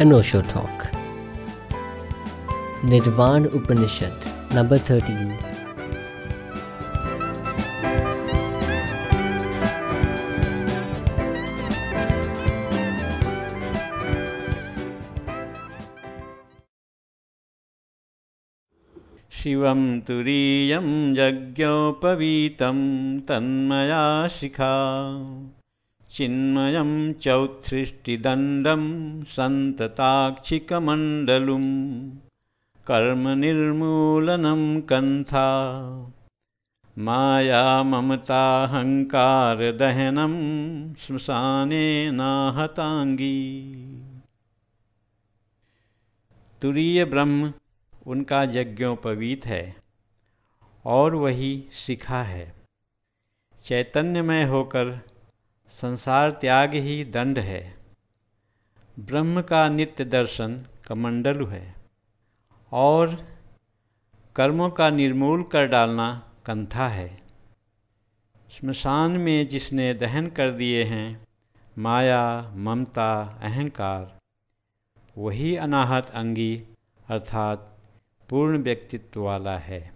an Osho talk. Nirvan Upanishad, number 13. शिवं तुरीयं यज्ञोपवीतं तन्मया शिखा चिन्मयं चौत्सृष्टिदण्डं सन्तताक्षिकमण्डलुं कर्मनिर्मूलनं कन्था। मायाममताहङ्कारदहनं श्मशानेनाहताङ्गी तुरीय ब्रह्म उनका यज्ञोपवीत है और वही शिखा है। चैतन्यमय होकर संसार त्याग ही दंड है। ब्रह्म का नित्य दर्शन कमंडलु है। और कर्मों का निर्मूल कर डालना कंथा है। स्मशान में जिसने दहन कर दिए हैं, माया, ममता, अहंकार, वही अनाहत अंगी अर्थात पूर्ण व्यक्तित्व वाला है।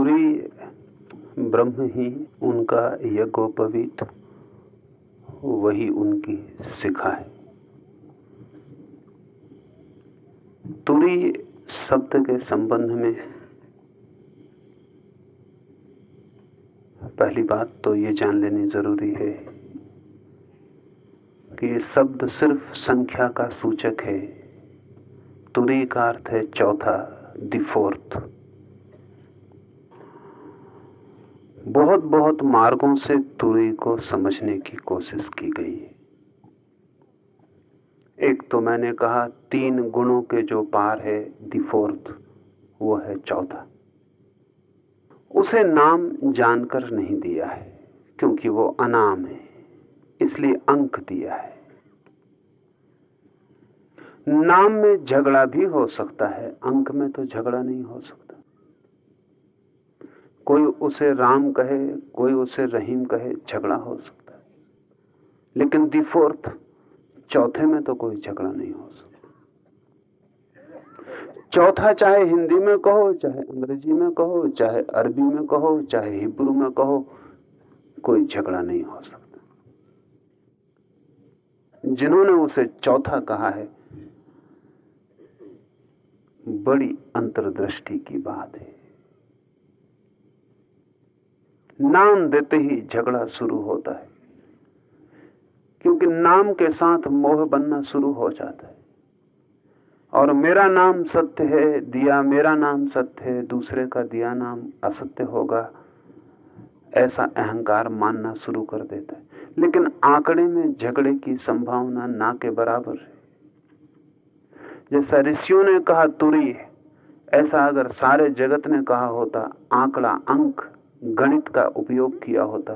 तुरी ब्रह्म ही उनका यज्ञोपवीत, वही उनकी शिखा है। तुरी शब्द के संबंध में पहली बात तो ये जान लेनी ज़रूरी है कि ये शब्द सिर्फ़ संख्या का सूचक है। तुरी का अर्थ है चौथा द फोर्थ बहुत बहुत मार्गों से तुरी को समझने की कोशिश की गई है। एक तो मैंने कहा, तीन गुणों के जो पार है दी फोर्थ वो है चौथा। उसे नाम जानकर नहीं दिया है, क्योंकि वो अनाम है, इसलिए अंक दिया है। नाम में झगड़ा भी हो सकता है, अंक में तो झगड़ा नहीं हो सकता। कोई उसे राम कहे, कोई उसे रहीम कहे, झगड़ा हो सकता है। लेकिन दी फोर्थ, चौथे में तो कोई झगड़ा नहीं हो सकता। चौथा चाहे हिंदी में कहो, चाहे अंग्रेज़ी में कहो, चाहे अरबी में कहो, चाहे हिब्रू में कहो, कोई झगड़ा नहीं हो सकता। जिन्होंने उसे चौथा कहा है, बड़ी अंतर्दृष्टि की बात है। नाम देते ही झगड़ा शुरू होता है। क्योंकि नाम के साथ मोह बनना शुरू हो जाता है। और मेरा नाम सत्य है, दिया मेरा नाम सत्य है, दूसरे का दिया नाम असत्य होगा, ऐसा अहंकार मानना शुरू कर देता है। लेकिन आंकड़े में झगड़े की संभावना ना के बराबर है। जैसा ऋषियों ने कहा, तुरी ऐसा अगर सारे जगत ने कहा होता, आंकड़ा, अंक गणित का उपयोग किया होता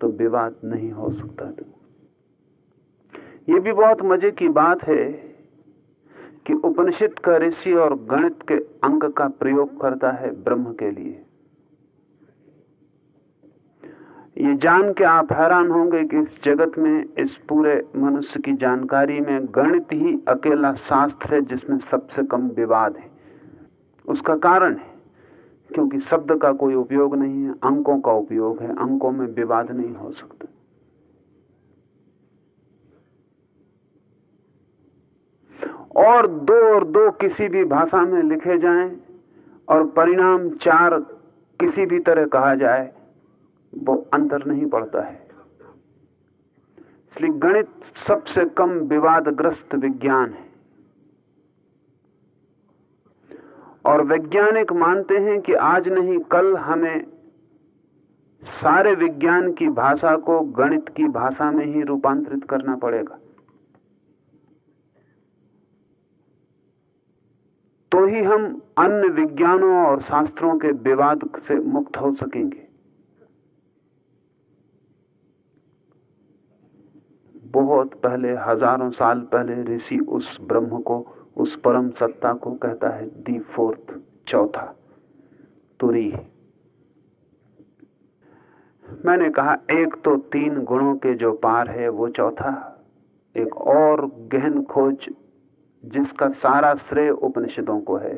तो विवाद नहीं हो सकता था। ये भी बहुत मज़े की बात है कि उपनिषद का ऋषि और गणित के अंक का प्रयोग करता है ब्रह्म के लिए। ये जान के आप हैरान होंगे कि इस जगत में, इस पूरे मनुष्य की जानकारी में गणित ही अकेला शास्त्र है जिसमें सबसे कम विवाद है। उसका कारण है क्योंकि शब्द का कोई उपयोग नहीं है, अंकों का उपयोग है, अंकों में विवाद नहीं हो सकता। और दो और दो किसी भी भाषा में लिखे जाएँ और परिणाम चार किसी भी तरह कहा जाए, वो अंतर नहीं पड़ता है। इसलिए गणित सबसे कम विवादग्रस्त विज्ञान है। और वैज्ञानिक मानते हैं कि आज नहीं, कल हमें सारे विज्ञान की भाषा को गणित की भाषा में ही रूपांतरित करना पड़ेगा। तो ही हम अन्य विज्ञानों और शास्त्रों के विवाद से मुक्त हो सकेंगे। बहुत पहले, हज़ारों साल पहले, ऋषि उस ब्रह्म को उस परम सत्ता को कहता है दी फोर्थ चौथा तुरी। मैंने कहा, एक तो तीन गुणों के जो पार है वो चौथा। एक और गहन खोज जिसका सारा श्रेय उपनिषदों को है।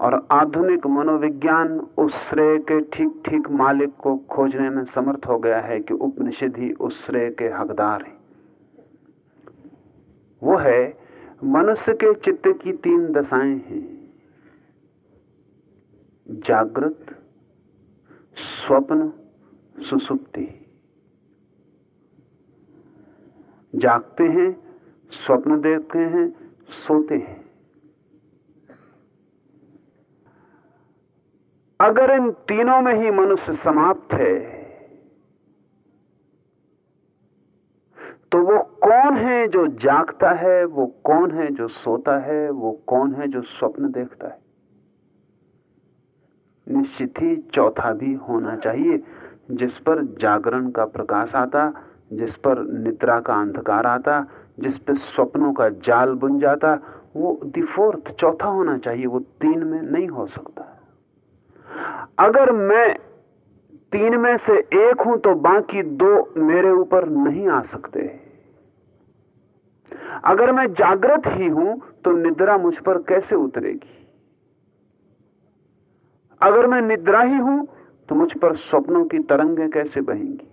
और आधुनिक मनोविज्ञान उस श्रेय के ठीक ठीक मालिक को खोजने में समर्थ हो गया है कि उपनिषद ही उस श्रेय के हकदार हैं। वो है, मनुष्य के चित्त की तीन दशाएँ हैं। जागृत, स्वप्न, सुसुप्ति। जागते हैं, स्वप्न देखते हैं, सोते हैं। अगर इन तीनों में ही मनुष्य समाप्त है तो वो कौन है जो जागता है, वो कौन है जो सोता है, वो कौन है जो स्वप्न देखता है? निश्चित ही चौथा भी होना चाहिए, जिस पर जागरण का प्रकाश आता, जिस पर निद्रा का अंधकार आता, जिस पर स्वप्नों का जाल बुन जाता, वो दी फोर्थ चौथा होना चाहिए, वो तीन में नहीं हो सकता। अगर मैं तीन में से एक हूँ तो बाकी दो मेरे ऊपर नहीं आ सकते। अगर मैं जागृत ही हूँ तो निद्रा मुझ पर कैसे उतरेगी? अगर मैं निद्रा ही हूँ तो मुझ पर स्वप्नों की तरंगें कैसे बहेंगी?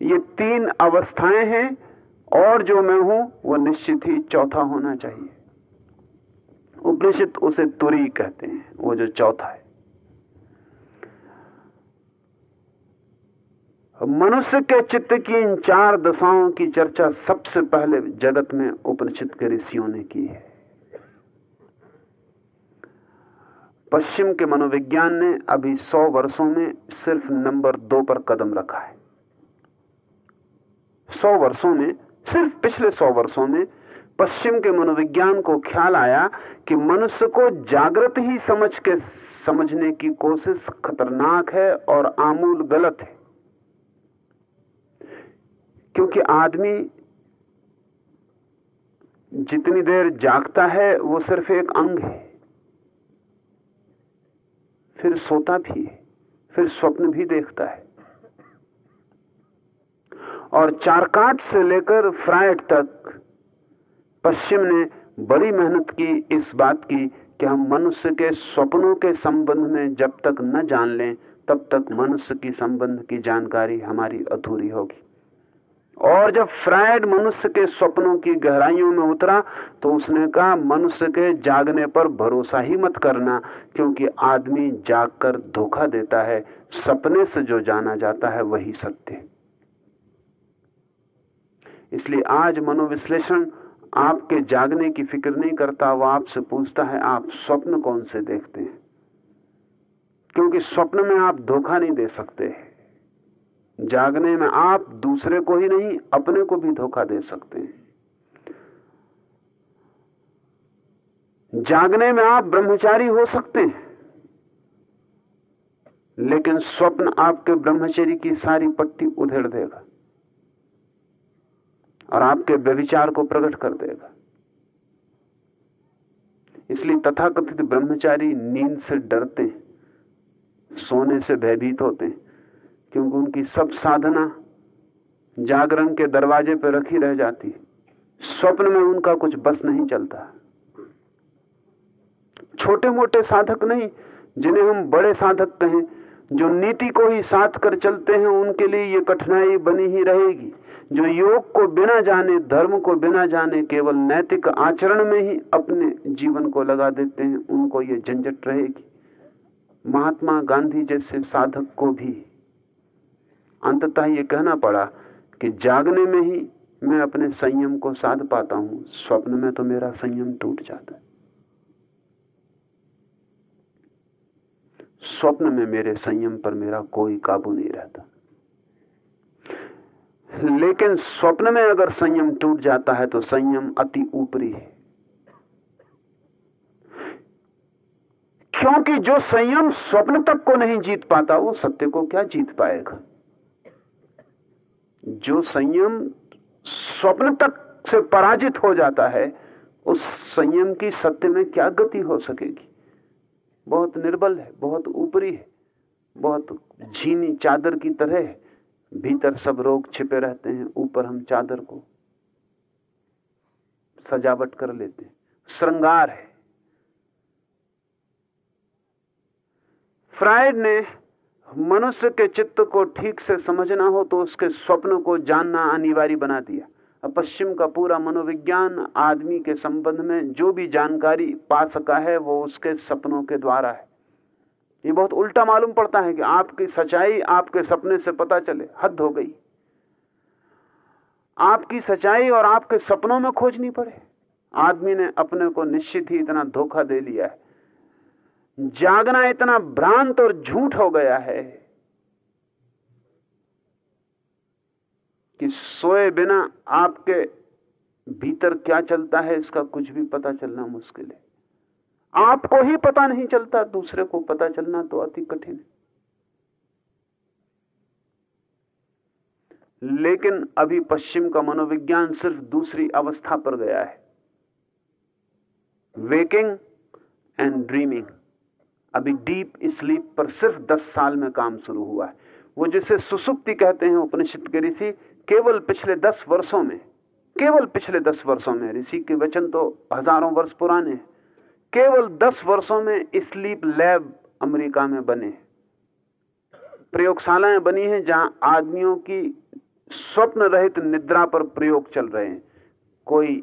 ये तीन अवस्थाएँ हैं और जो मैं हूँ, वो निश्चित ही चौथा होना चाहिए। उपनिषद उसे तुरी कहते हैं, वो जो चौथा है। मनुष्य के चित्त की इन चार दशाओं की चर्चा सबसे पहले जगत में उपनिषद के ऋषियों ने की है। पश्चिम के मनोविज्ञान ने अभी सौ वर्षों में सिर्फ़ नंबर दो पर कदम रखा है। सौ वर्षों में, सिर्फ़ पिछले सौ वर्षों में पश्चिम के मनोविज्ञान को ख्याल आया कि मनुष्य को जागृत ही समझ के समझने की कोशिश खतरनाक है और आमूल गलत है। क्योंकि आदमी जितनी देर जागता है, वो सिर्फ़ एक अंग है। फिर सोता भी है, फिर स्वप्न भी देखता है। और चारकाट से लेकर फ्राइड तक पश्चिम ने बड़ी मेहनत की इस बात की कि हम मनुष्य के स्वप्नों के संबंध में जब तक न जान लें, तब तक मनुष्य की संबंध की जानकारी हमारी अधूरी होगी। और जब फ्राइड मनुष्य के स्वप्नों की गहराइयों में उतरा तो उसने कहा, मनुष्य के जागने पर भरोसा ही मत करना, क्योंकि आदमी जागकर धोखा देता है। सपने से जो जाना जाता है, वही सत्य इसलिए आज मनोविश्लेषण आपके जागने की फ़िक्र नहीं करता, वो आपसे पूछता है, आप स्वप्न कौन से देखते हैं? क्योंकि स्वप्न में आप धोखा नहीं दे सकते। जागने में आप दूसरे को ही नहीं, अपने को भी धोखा दे सकते हैं। जागने में आप ब्रह्मचारी हो सकते हैं, लेकिन स्वप्न आपके ब्रह्मचर्य की सारी पट्टी उधेड़ देगा और आपके व्यविचार को प्रकट कर देगा। इसलिए तथाकथित ब्रह्मचारी नींद से डरते सोने से भयभीत होते हैं। क्योंकि उनकी सब साधना जागरण के दरवाजे पर रखी रह जाती स्वप्न में उनका कुछ बस नहीं चलता। छोटे मोटे साधक नहीं, जिन्हें हम बड़े साधक कहें, जो नीति को ही साथ कर चलते हैं, उनके लिए ये कठिनाई बनी ही रहेगी। जो योग को बिना जाने, धर्म को बिना जाने, केवल नैतिक आचरण में ही अपने जीवन को लगा देते हैं, उनको ये झंझट रहेगी। महात्मा गांधी जैसे साधक को भी अंततः ये कहना पड़ा कि जागने में ही मैं अपने संयम को साध पाता हूँ। स्वप्न में तो मेरा संयम टूट जाता है। स्वप्न में मेरे संयम पर मेरा कोई काबू नहीं रहता। लेकिन स्वप्न में अगर संयम टूट जाता है तो संयम अति ऊपरी है। क्योंकि जो संयम स्वप्न तक को नहीं जीत पाता, वो सत्य को क्या जीत पाएगा? जो संयम स्वप्न तक से पराजित हो जाता है, उस संयम की सत्य में क्या गति हो सकेगी? बहुत निर्बल है, बहुत ऊपरी है, बहुत झीनी चादर की तरह है। भीतर सब रोग छिपे रहते हैं, ऊपर हम चादर को सजावट कर लेते हैं। श्रृंगार है। फ्राइड ने मनुष्य के चित्त को ठीक से समझना हो तो उसके स्वप्न को जानना अनिवार्य बना दिया। पश्चिम का पूरा मनोविज्ञान आदमी के संबंध में जो भी जानकारी पा सका है, वो उसके सपनों के द्वारा है। ये बहुत उल्टा मालूम पड़ता है कि आपकी सच्चाई आपके सपने से पता चले, हद हो गई। आपकी सच्चाई और आपके सपनों में खोजनी पड़े। आदमी ने अपने को निश्चित ही इतना धोखा दे लिया है। जागना इतना भ्रांत और झूठ हो गया है कि सोए बिना आपके भीतर क्या चलता है, इसका कुछ भी पता चलना मुश्किल है। आपको ही पता नहीं चलता, दूसरे को पता चलना तो अति कठिन है। लेकिन अभी पश्चिम का मनोविज्ञान सिर्फ़ दूसरी अवस्था पर गया है। वेकिंग एंड ड्रीमिंग अभी डीप स्लीप पर सिर्फ़ दस साल में काम शुरू हुआ है। वो जिसे सुसुप्ति कहते हैं उपनिषद के ऋषि, केवल पिछले दस वर्षों में, केवल पिछले दस वर्षों में, ऋषि के वचन तो हज़ारों वर्ष पुराने हैं। केवल दस वर्षों में स्लीप लैब अमेरिका में बने प्रयोगशालाएँ बनी हैं जहाँ आदमियों की स्वप्न रहित निद्रा पर प्रयोग चल रहे हैं। कोई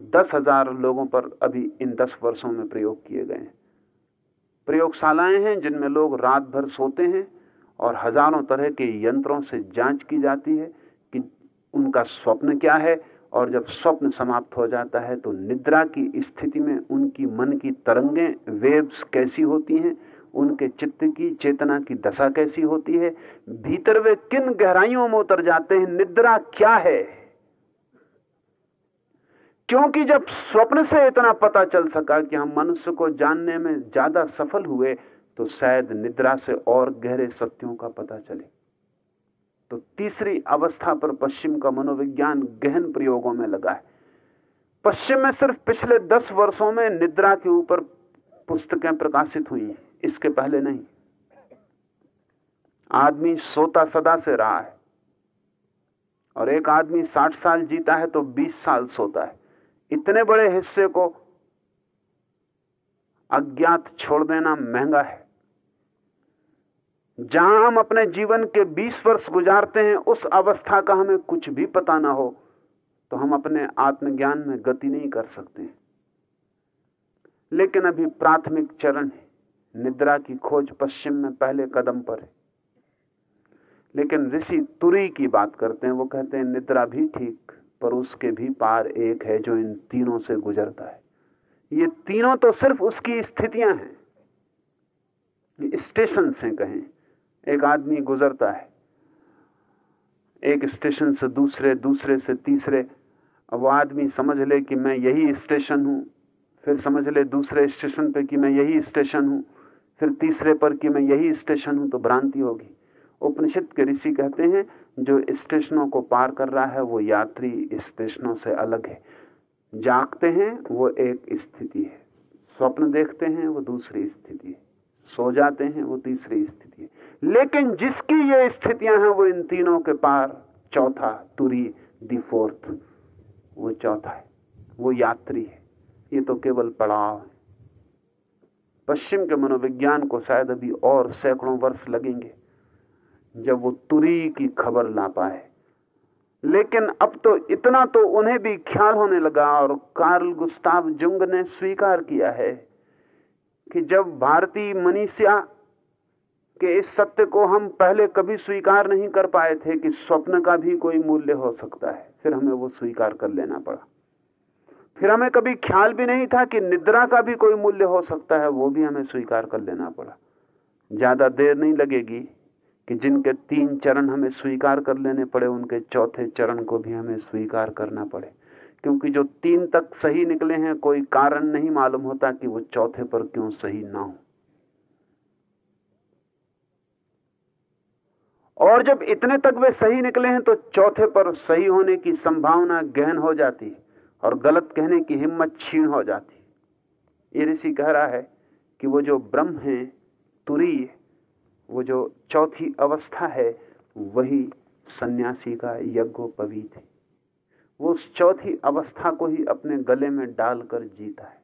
दस हज़ार लोगों पर अभी इन दस वर्षों में प्रयोग किए गए हैं। प्रयोगशालाएँ हैं जिनमें लोग रात भर सोते हैं और हज़ारों तरह के यंत्रों से जाँच की जाती है कि उनका स्वप्न क्या है और जब स्वप्न समाप्त हो जाता है तो निद्रा की स्थिति में उनकी मन की तरंगें, वेव्स कैसी होती हैं, उनके चित्त की चेतना की दशा कैसी होती है, भीतर वे किन गहराइयों में उतर जाते हैं, निद्रा क्या है? क्योंकि जब स्वप्न से इतना पता चल सका कि हम मनुष्य को जानने में ज़्यादा सफल हुए तो शायद निद्रा से और गहरे सत्यों का पता चले। तो तीसरी अवस्था पर पश्चिम का मनोविज्ञान गहन प्रयोगों में लगा है। पश्चिम में सिर्फ़ पिछले दस वर्षों में निद्रा के ऊपर पुस्तकें प्रकाशित हुई हैं, इसके पहले नहीं। आदमी सोता सदा से रहा है। और एक आदमी साठ साल जीता है तो बीस साल सोता है। इतने बड़े हिस्से को अज्ञात छोड़ देना महँगा है। जहाँ हम अपने जीवन के 20 वर्ष गुजारते हैं, उस अवस्था का हमें कुछ भी पता ना हो तो हम अपने आत्मज्ञान में गति नहीं कर सकते लेकिन अभी प्राथमिक चरण है, निद्रा की खोज पश्चिम में पहले कदम पर है। लेकिन ऋषि तुरी की बात करते हैं, वो कहते हैं, निद्रा भी ठीक। पर उसके भी पार एक है जो इन तीनों से गुजरता है। ये तीनों तो सिर्फ़ उसकी स्थितियाँ हैं। स्टेशन से कहें, एक आदमी गुजरता है, एक स्टेशन से दूसरे दूसरे से तीसरे वो आदमी समझ ले कि मैं यही स्टेशन हूँ, फिर समझ ले दूसरे स्टेशन पे कि मैं यही स्टेशन हूँ, फिर तीसरे पर कि मैं यही स्टेशन हूँ तो भ्रांति होगी। उपनिषद के ऋषि कहते हैं जो स्टेशनों को पार कर रहा है, वो यात्री स्टेशनों से अलग है। जागते हैं, वो एक स्थिति है। स्वप्न देखते हैं, वो दूसरी स्थिति है। सो जाते हैं, वो तीसरी स्थिति है। लेकिन जिसकी ये स्थितियाँ हैं, वो इन तीनों के पार, चौथा, तुरी, दी फोर्थ, वो चौथा है। वो यात्री है। ये तो केवल पड़ाव है। पश्चिम के मनोविज्ञान को शायद अभी और सैकड़ों वर्ष लगेंगे। जब वो तुरी की खबर ला पाए। लेकिन अब तो इतना तो उन्हें भी ख्याल होने लगा और कार्ल गुस्ताव जुंग ने स्वीकार किया है कि जब भारतीय मनीषिया के इस सत्य को हम पहले कभी स्वीकार नहीं कर पाए थे कि स्वप्न का भी कोई मूल्य हो सकता है, फिर हमें वो स्वीकार कर लेना पड़ा। फिर हमें कभी ख्याल भी नहीं था कि निद्रा का भी कोई मूल्य हो सकता है, वो भी हमें स्वीकार कर लेना पड़ा। ज़्यादा देर नहीं लगेगी। कि जिनके तीन चरण हमें स्वीकार कर लेने पड़े, उनके चौथे चरण को भी हमें स्वीकार करना पड़े। क्योंकि जो तीन तक सही निकले हैं, कोई कारण नहीं मालूम होता कि वो चौथे पर क्यों सही ना हो। और जब इतने तक वे सही निकले हैं तो चौथे पर सही होने की संभावना गहन हो जाती और गलत कहने की हिम्मत छीण हो जाती ये ऋषि कह रहा है कि वो जो ब्रह्म है, तुरी वो जो चौथी अवस्था है, वही सन्यासी का यज्ञोपवीत है। वो उस चौथी अवस्था को ही अपने गले में डालकर जीता है।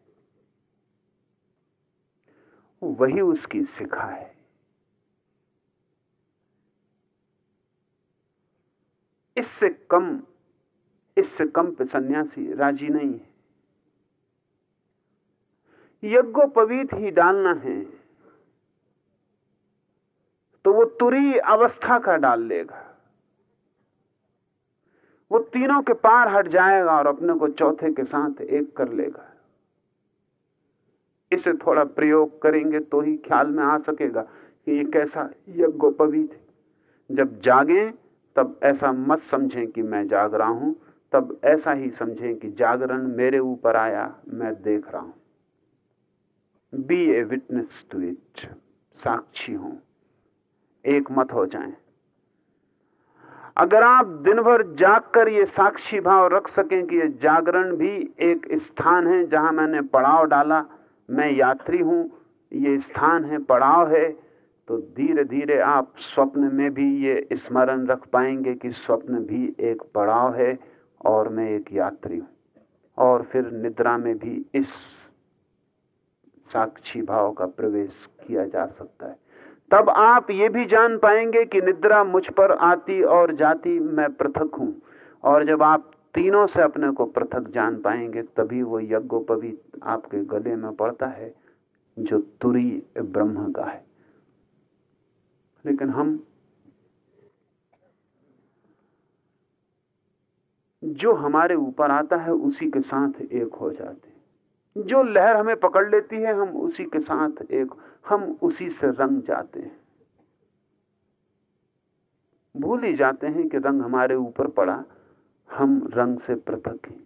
वही उसकी शिखा है। इससे कम इससे कम पे सन्यासी राज़ी नहीं है। यज्ञोपवीत ही डालना है। तो वो तुरी अवस्था का डाल लेगा। वो तीनों के पार हट जाएगा और अपने को चौथे के साथ एक कर लेगा। इसे थोड़ा प्रयोग करेंगे तो ही ख्याल में आ सकेगा कि ये कैसा यज्ञोपवीत है। जब जागे, तब ऐसा मत समझें कि मैं जाग रहा हूँ, तब ऐसा ही समझें कि जागरण मेरे ऊपर आया, मैं देख रहा हूँ। Be a witness to it साक्षी हूँ। एक मत हो जाएँ। अगर आप दिन भर जाग कर ये साक्षी भाव रख सकें कि ये जागरण भी एक स्थान है जहाँ मैंने पड़ाव डाला, मैं यात्री हूँ, ये स्थान है, पड़ाव है तो धीरे धीरे आप स्वप्न में भी ये स्मरण रख पाएँगे कि स्वप्न भी एक पड़ाव है और मैं एक यात्री हूँ। और फिर निद्रा में भी इस साक्षी भाव का प्रवेश किया जा सकता है। तब आप ये भी जान पाएँगे कि निद्रा मुझ पर आती और जाती मैं पृथक हूँ। और जब आप तीनों से अपने को पृथक जान पाएँगे, तभी वो यज्ञोपवी आपके गले में पड़ता है, जो तुरी ब्रह्म का है। लेकिन हम जो हमारे ऊपर आता है, उसी के साथ एक हो जाते जो लहर हमें पकड़ लेती है, हम उसी के साथ एक, हम उसी से रंग जाते हैं। भूल ही जाते हैं कि रंग हमारे ऊपर पड़ा, हम रंग से पृथक हैं।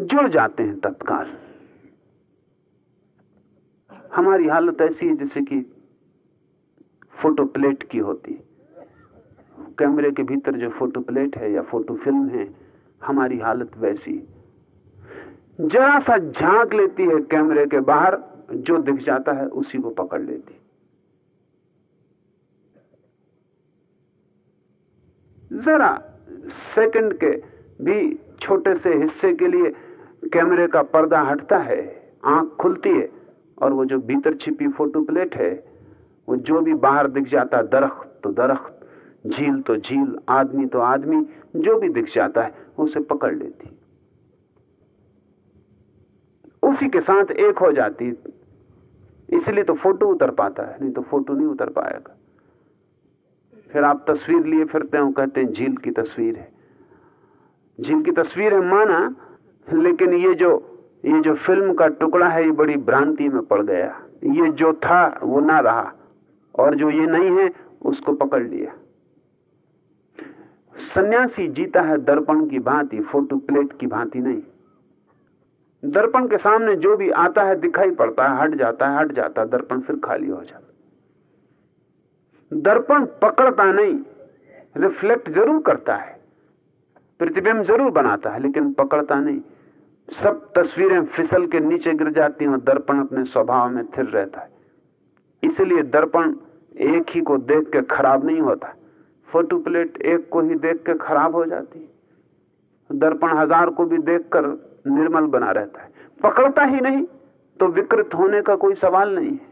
जुड़ जाते हैं तत्काल। हमारी हालत ऐसी है जैसे कि फ़ोटो प्लेट की होती कैमरे के भीतर जो फ़ोटो प्लेट है या फ़ोटो फ़िल्म है, हमारी हालत वैसी जरा सा झाँक लेती है कैमरे के बाहर, जो दिख जाता है, उसी को पकड़ लेती। जरा सेकंड के भी छोटे से हिस्से के लिए कैमरे का पर्दा हटता है, आँख खुलती है, और वो जो भीतर छिपी फ़ोटो प्लेट है, वो जो भी बाहर दिख जाता है दरख्त तो दरख्त, झील तो झील, आदमी तो आदमी, जो भी दिख जाता है, उसे पकड़ लेती। उसी के साथ एक हो जाती। इसलिए तो फ़ोटो उतर पाता है, नहीं तो फ़ोटो नहीं उतर पाएगा। फिर आप तस्वीर लिए फिरते हो कहते हैं, झील की तस्वीर है। झील की तस्वीर है माना, लेकिन ये जो ये जो फ़िल्म का टुकड़ा है, ये बड़ी भ्रांति में पड़ गया। ये जो था, वो ना रहा। और जो ये नहीं है, उसको पकड़ लिया। सन्यासी जीता है दर्पण की भांति, फ़ोटो प्लेट की भांति नहीं। दर्पण के सामने जो भी आता है, दिखाई पड़ता है, हट जाता है, हट जाता है, दर्पण फिर खाली हो जाता दर्पण पकड़ता नहीं रिफ्लेक्ट ज़रूर करता है, प्रतिबिंब ज़रूर बनाता है, लेकिन पकड़ता नहीं। सब तस्वीरें फिसल के नीचे गिर जाती हैं और दर्पण अपने स्वभाव में थिर रहता है। इसलिए दर्पण एक ही को देख के खराब नहीं होता। फ़ोटो प्लेट एक को ही देख के खराब हो जाती दर्पण हज़ार को भी देखकर निर्मल बना रहता है। पकड़ता ही नहीं तो विकृत होने का कोई सवाल नहीं है।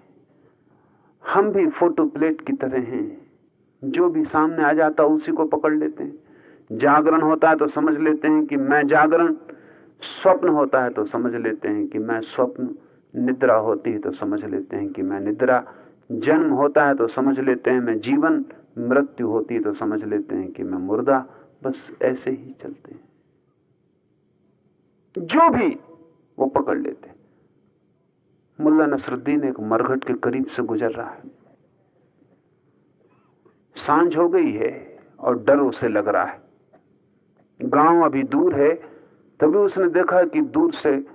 हम भी फ़ोटो प्लेट की तरह हैं। जो भी सामने आ जाता, उसी को पकड़ लेते हैं। जागरण होता है तो समझ लेते हैं कि मैं जागरण। स्वप्न होता है तो समझ लेते हैं कि मैं स्वप्न। निद्रा होती है तो समझ लेते हैं कि मैं निद्रा। जन्म होता है तो समझ लेते हैं मैं जीवन। मृत्यु होती है तो समझ लेते हैं कि मैं मुर्दा। बस ऐसे ही चलते हैं। जो भी, वो पकड़ लेते मुल्ला नसरुद्दीन एक मरघट के करीब से गुजर रहा है। साँझ हो गई है और डर उसे लग रहा है। गाँव अभी दूर है, तभी उसने देखा कि दूर से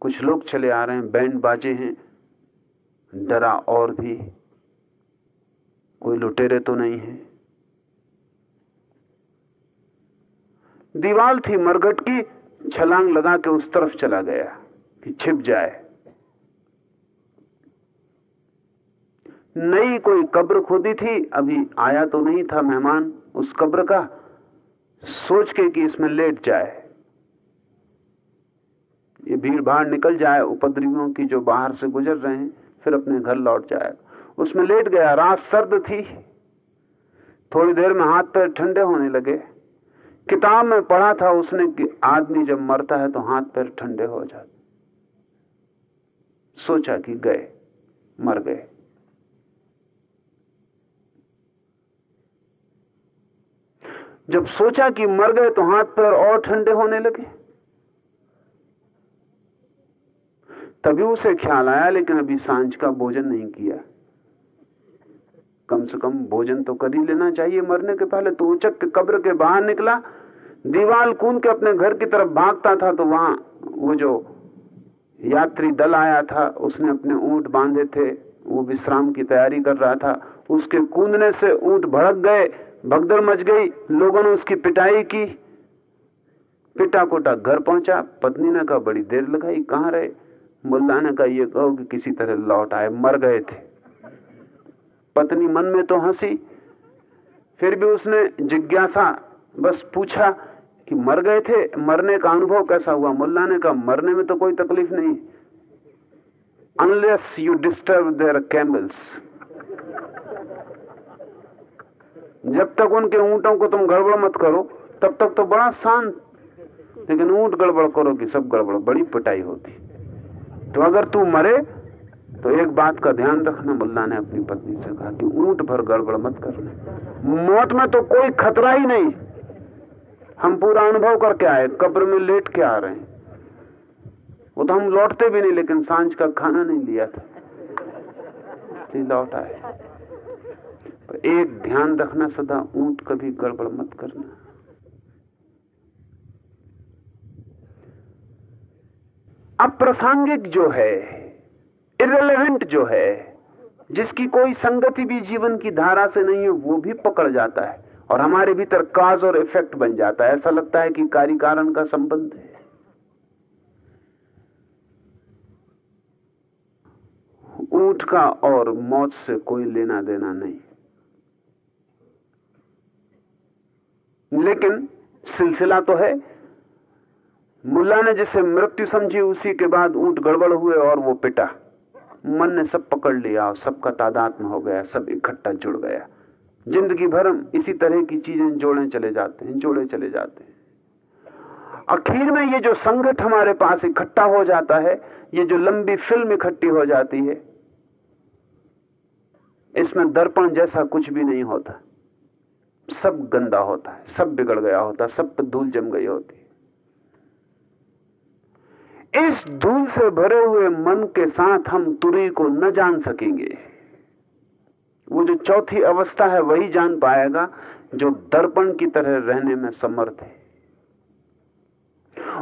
कुछ लोग चले आ रहे हैं, बैंड बाजे हैं। डरा और भी। कोई लुटेरे तो नहीं है। दीवाल थी मरघट की छलांग लगा के उस तरफ़ चला गया कि छिप जाए। नई कोई कब्र खोदी थी, अभी आया तो नहीं था मेहमान उस कब्र का, सोच के कि इसमें लेट जाए। ये भीड़ भाड़ निकल जाए उपद्रवियों की जो बाहर से गुजर रहे हैं, फिर अपने घर लौट जाएगा उसमें लेट गया, रात सर्द थी। थोड़ी देर में हाथ पैर ठंडे होने लगे। किताब में पढ़ा था उसने कि आदमी जब मरता है तो हाथ पैर ठंडे हो जाते सोचा कि गए, मर गए। जब सोचा कि मर गए तो हाथ पैर और ठंडे होने लगे। तभी उसे ख्याल आया, लेकिन अभी साँझ का भोजन नहीं किया। कम से कम भोजन तो कर ही लेना चाहिए। मरने के पहले तो उचक के कब्र के बाहर निकला। दीवाल कूद के अपने घर की तरफ़ भागता था तो वहाँ वो जो यात्री दल आया था, उसने अपने ऊँट बांधे थे। वो विश्राम की तैयारी कर रहा था। उसके कूदने से ऊँट भड़क गए, भगदड़ मच गई। लोगों ने उसकी पिटाई की। पिटा कोटा घर पहुँचा। पत्नी ने कहा, बड़ी देर लगाई, कहाँ रहे? मुल्ला ने कहा यह कहो कि किसी तरह लौट आए। मर गए थे। पत्नी मन में तो हँसी। फिर भी उसने जिज्ञासा, बस पूछा कि मर गए थे, मरने का अनुभव कैसा हुआ? मुल्ला ने कहा, मरने में तो कोई तकलीफ़ नहीं। Unless you disturb their camels जब तक उनके ऊंटों को तुम गड़बड़ मत करो, तब तक तो बड़ा शांत। लेकिन ऊँट गड़बड़ करो कि सब गड़बड़, बड़ी पिटाई होती। तो अगर तू मरे तो एक बात का ध्यान रखना मुल्ला ने अपनी पत्नी से कहा कि ऊँट भर गड़बड़ मत करना। मौत में तो कोई खतरा ही नहीं। हम पूरा अनुभव करके आए, कब्र में लेट के आ रहे हैं। वो तो हम लौटते भी नहीं, लेकिन साँझ का खाना नहीं लिया था। इसलिए लौट आए। एक ध्यान रखना सदा, ऊँट कभी गड़बड़ मत करना। अप्रासंगिक जो है इरेलीवेंट जो है, जिसकी कोई संगति भी जीवन की धारा से नहीं है, वो भी पकड़ जाता है और हमारे भीतर काज और इफ़ेक्ट बन जाता है। ऐसा लगता है कि कार्य कारण का संबंध है। ऊँट का और मौत से कोई लेना देना नहीं। लेकिन सिलसिला तो है। मुल्ला ने जिसे मृत्यु समझी, उसी के बाद ऊँट गड़बड़ हुए और वो पिटा। मन ने सब पकड़ लिया और सबका तादात्म हो गया, सब इकट्ठा जुड़ गया। ज़िंदगी भर हम इसी तरह की चीज़ें जोड़े चले जाते हैं, जोड़े चले जाते हैं। आखिर में ये जो संगठ हमारे पास इकट्ठा हो जाता है, ये जो लंबी फ़िल्म इकट्ठी हो जाती है, इसमें दर्पण जैसा कुछ भी नहीं होता। सब गंदा होता है, सब बिगड़ गया होता है सब पर धूल जम गई होती। इस धूल से भरे हुए मन के साथ हम तुरी को न जान सकेंगे। वो जो चौथी अवस्था है, वही जान पाएगा, जो दर्पण की तरह रहने में समर्थ है।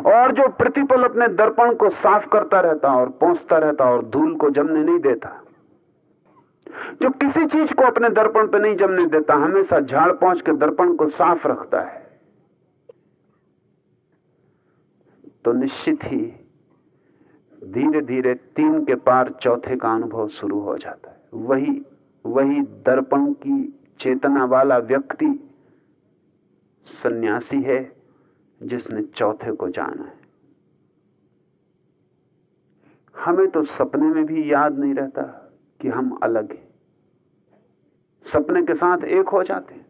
और जो प्रतिपल अपने दर्पण को साफ़ करता रहता और पहुँचता रहता और धूल को जमने नहीं देता, जो किसी चीज़ को अपने दर्पण पर नहीं जमने देता, हमेशा झाड़ पहुँच के दर्पण को साफ़ रखता है। तो निश्चित ही धीरे धीरे तीन के पार चौथे का अनुभव शुरू हो जाता है। वही वही दर्पण की चेतना वाला व्यक्ति सन्यासी है जिसने चौथे को जाना है। हमें तो सपने में भी याद नहीं रहता कि हम अलग हैं। सपने के साथ एक हो जाते हैं।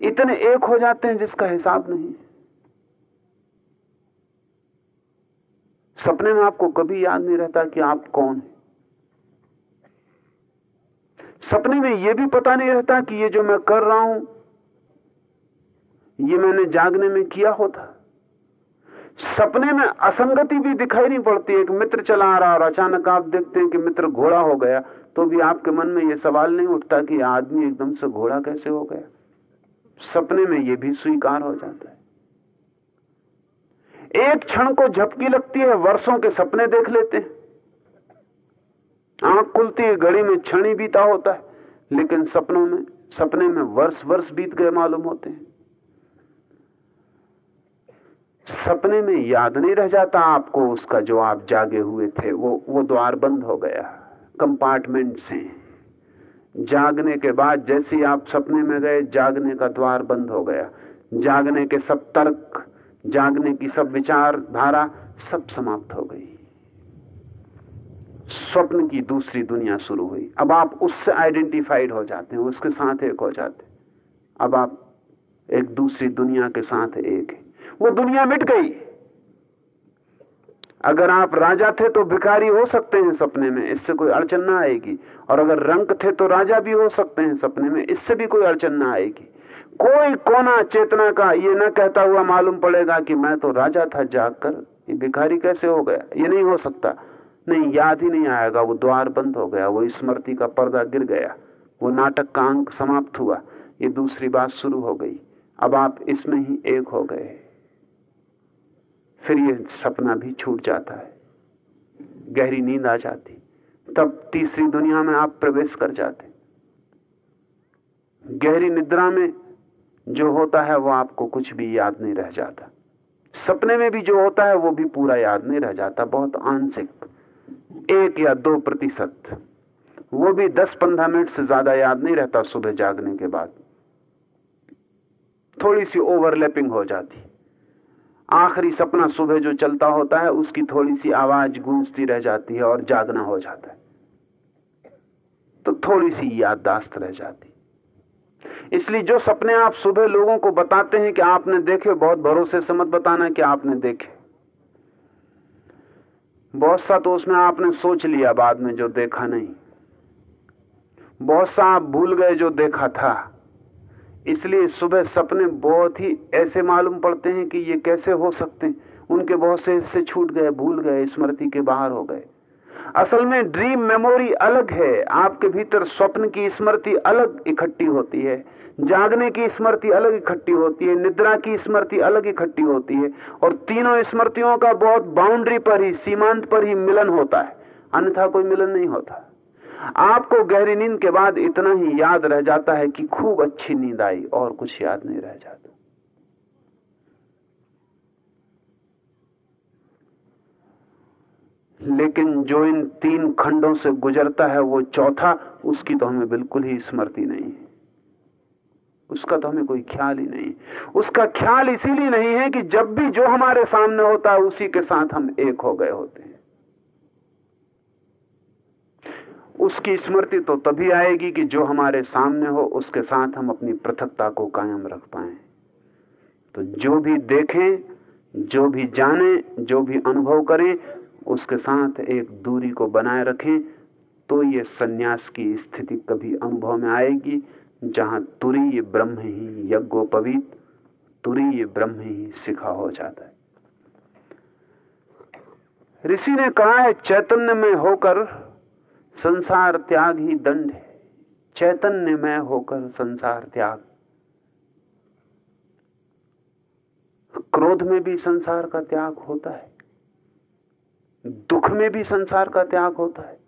इतने एक हो जाते हैं जिसका हिसाब नहीं सपने में आपको कभी याद नहीं रहता कि आप कौन हैं। सपने में यह भी पता नहीं रहता कि ये जो मैं कर रहा हूँ, ये मैंने जागने में किया होता। सपने में असंगति भी दिखाई नहीं पड़ती, एक मित्र चला आ रहा और अचानक आप देखते हैं कि मित्र घोड़ा हो गया तो भी आपके मन में यह सवाल नहीं उठता कि आदमी एकदम से घोड़ा कैसे हो गया? सपने में यह भी स्वीकार हो जाता है। एक क्षण को झपकी लगती है, वर्षों के सपने देख लेते हैं। आँख खुलती है, घड़ी में क्षण ही बीता होता है, लेकिन सपनों में, सपने में वर्ष वर्ष बीत गए मालूम होते हैं। सपने में याद नहीं रह जाता आपको, उसका जो आप जागे हुए थे, वो वो द्वार बंद हो गया कंपार्टमेंट से जागने के बाद जैसे आप सपने में गए, जागने का द्वार बंद हो गया। जागने के सब तर्क जागने की सब विचार धारा सब समाप्त हो गई। स्वप्न की दूसरी दुनिया शुरू हुई। अब आप उससे आइडेंटिफाइड हो जाते हैं, उसके साथ एक हो जाते अब आप एक दूसरी दुनिया के साथ एक है। वो दुनिया मिट गई। अगर आप राजा थे तो भिखारी हो सकते हैं सपने में, इससे कोई अड़चन ना आएगी। और अगर रंक थे तो राजा भी हो सकते हैं सपने में, इससे भी कोई अड़चन ना आएगी। कोई कोना चेतना का ये ना कहता हुआ मालूम पड़ेगा कि मैं तो राजा था जागकर। ये भिखारी कैसे हो गया? ये नहीं हो सकता। नहीं, याद ही नहीं आएगा। वो द्वार बंद हो गया। वो स्मृति का पर्दा गिर गया। वो नाटक का अंक समाप्त हुआ। ये दूसरी बात शुरू हो गई। अब आप इसमें ही एक हो गए फिर ये सपना भी छूट जाता है। गहरी नींद आ जाती। तब तीसरी दुनिया में आप प्रवेश कर जाते। गहरी निद्रा में जो होता है वो आपको कुछ भी याद नहीं रह जाता। सपने में भी जो होता है वो भी पूरा याद नहीं रह जाता, बहुत आंशिक। एक या दो प्रतिशत। वो भी दस पंद्रह मिनट से ज़्यादा याद नहीं रहता सुबह जागने के बाद। थोड़ी सी ओवरलैपिंग हो जाती। आखिरी सपना सुबह जो चलता होता है, उसकी थोड़ी सी आवाज़ गूंजती रह जाती है और जागना हो जाता है। तो थोड़ी सी याददाश्त रह जाती। इसलिए जो सपने आप सुबह लोगों को बताते हैं कि आपने देखे, बहुत भरोसे से मत बताना कि आपने देखे। बहुत सा तो उसमें आपने सोच लिया बाद में जो देखा नहीं। बहुत सा आप भूल गए जो देखा था। इसलिए सुबह सपने बहुत ही ऐसे मालूम पड़ते हैं कि ये कैसे हो सकते हैं। उनके बहुत से हिस्से छूट गए, भूल गए, स्मृति के बाहर हो गए। असल में ड्रीम मेमोरी अलग है। आपके भीतर स्वप्न की स्मृति अलग इकट्ठी होती है। जागने की स्मृति अलग इकट्ठी होती है। निद्रा की स्मृति अलग इकट्ठी होती है। और तीनों स्मृतियों का बहुत बाउंड्री पर ही, सीमांत पर ही मिलन होता है। अन्यथा कोई मिलन नहीं होता। आपको गहरी नींद के बाद इतना ही याद रह जाता है कि खूब अच्छी नींद आई और कुछ याद नहीं रह जाता। लेकिन जो इन तीन खंडों से गुजरता है, वो चौथा, उसकी तो हमें बिल्कुल ही स्मृति नहीं उसका तो हमें कोई ख्याल ही नहीं उसका ख्याल इसीलिए नहीं है कि जब भी जो हमारे सामने होता है, उसी के साथ हम एक हो गए होते हैं। उसकी स्मृति तो तभी आएगी कि जो हमारे सामने हो, उसके साथ हम अपनी पृथकता को कायम रख पाए। तो जो भी देखें, जो भी जाने, जो भी अनुभव करें उसके साथ एक दूरी को बनाए रखें तो ये सन्यास की स्थिति कभी अनुभव में आएगी, जहाँ तुरीय ब्रह्म ही यज्ञोपवीत, तुरीय ब्रह्म ही सिखा हो जाता है। ऋषि ने कहा है चैतन्य में होकर संसार त्याग ही दंड है। चैतन्य में होकर संसार त्याग। क्रोध में भी संसार का त्याग होता है। दुख में भी संसार का त्याग होता है।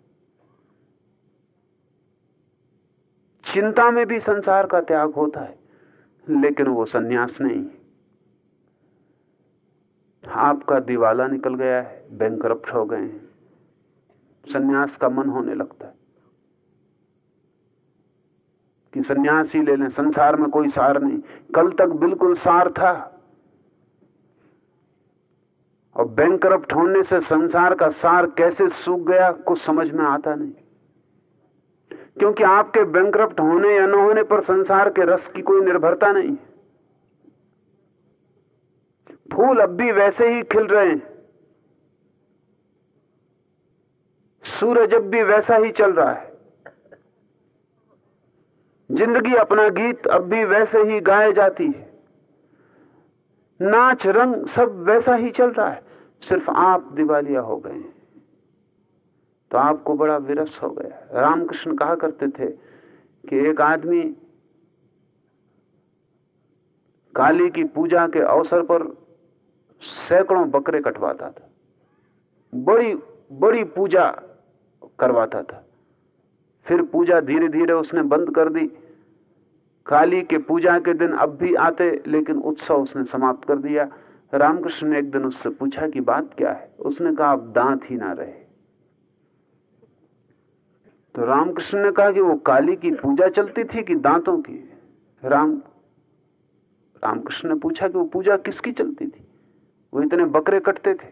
चिंता में भी संसार का त्याग होता है, लेकिन वो सन्यास नहीं आपका दिवाला निकल गया है बैंक हो गए हैं। सन्यास का मन होने लगता है कि सन्यास ही ले लें, संसार में कोई सार नहीं। कल तक बिल्कुल सार था। और बैंक होने से संसार का सार कैसे सूख गया, कुछ समझ में आता नहीं। क्योंकि आपके बैंक होने या न होने पर संसार के रस की कोई निर्भरता नहीं। फूल अब भी वैसे ही खिल रहे हैं। सूरज अब भी वैसा ही चल रहा है। ज़िंदगी अपना गीत अब भी वैसे ही गाए जाती है। नाच, रंग सब वैसा ही चल रहा है। सिर्फ़ आप दिवालिया हो गए तो आपको बड़ा विरस हो गया रामकृष्ण कहा करते थे कि एक आदमी काली की पूजा के अवसर पर सैकड़ों बकरे कटवाता था। बड़ी बड़ी पूजा करवाता था। फिर पूजा धीरे धीरे उसने बंद कर दी। काली के पूजा के दिन अब भी आते, लेकिन उत्सव उसने समाप्त कर दिया। रामकृष्ण ने एक दिन उससे पूछा कि बात क्या है? उसने कहा, अब दांत ही ना रहे। तो रामकृष्ण ने कहा कि वो काली की पूजा चलती थी कि दांतों की? राम, रामकृष्ण ने पूछा कि वो पूजा किसकी चलती थी? वो इतने बकरे कटते थे।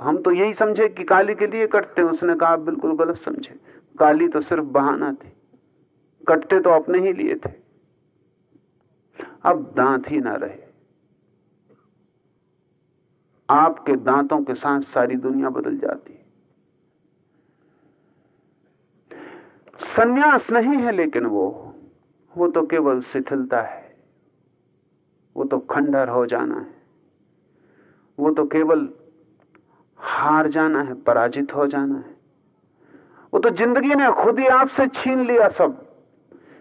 हम तो यही समझे कि काली के लिए कटते उसने कहा बिल्कुल गलत समझे। काली तो सिर्फ़ बहाना थी। कटते तो अपने ही लिए थे। अब दांत ही ना रहे। आपके दांतों के साथ सारी दुनिया बदल जाती है। सन्यास नहीं है लेकिन वो वो तो केवल शिथिलता है। वो तो खंडर हो जाना है। वो तो केवल हार जाना है, पराजित हो जाना है। वो तो ज़िंदगी ने खुद ही आपसे छीन लिया सब।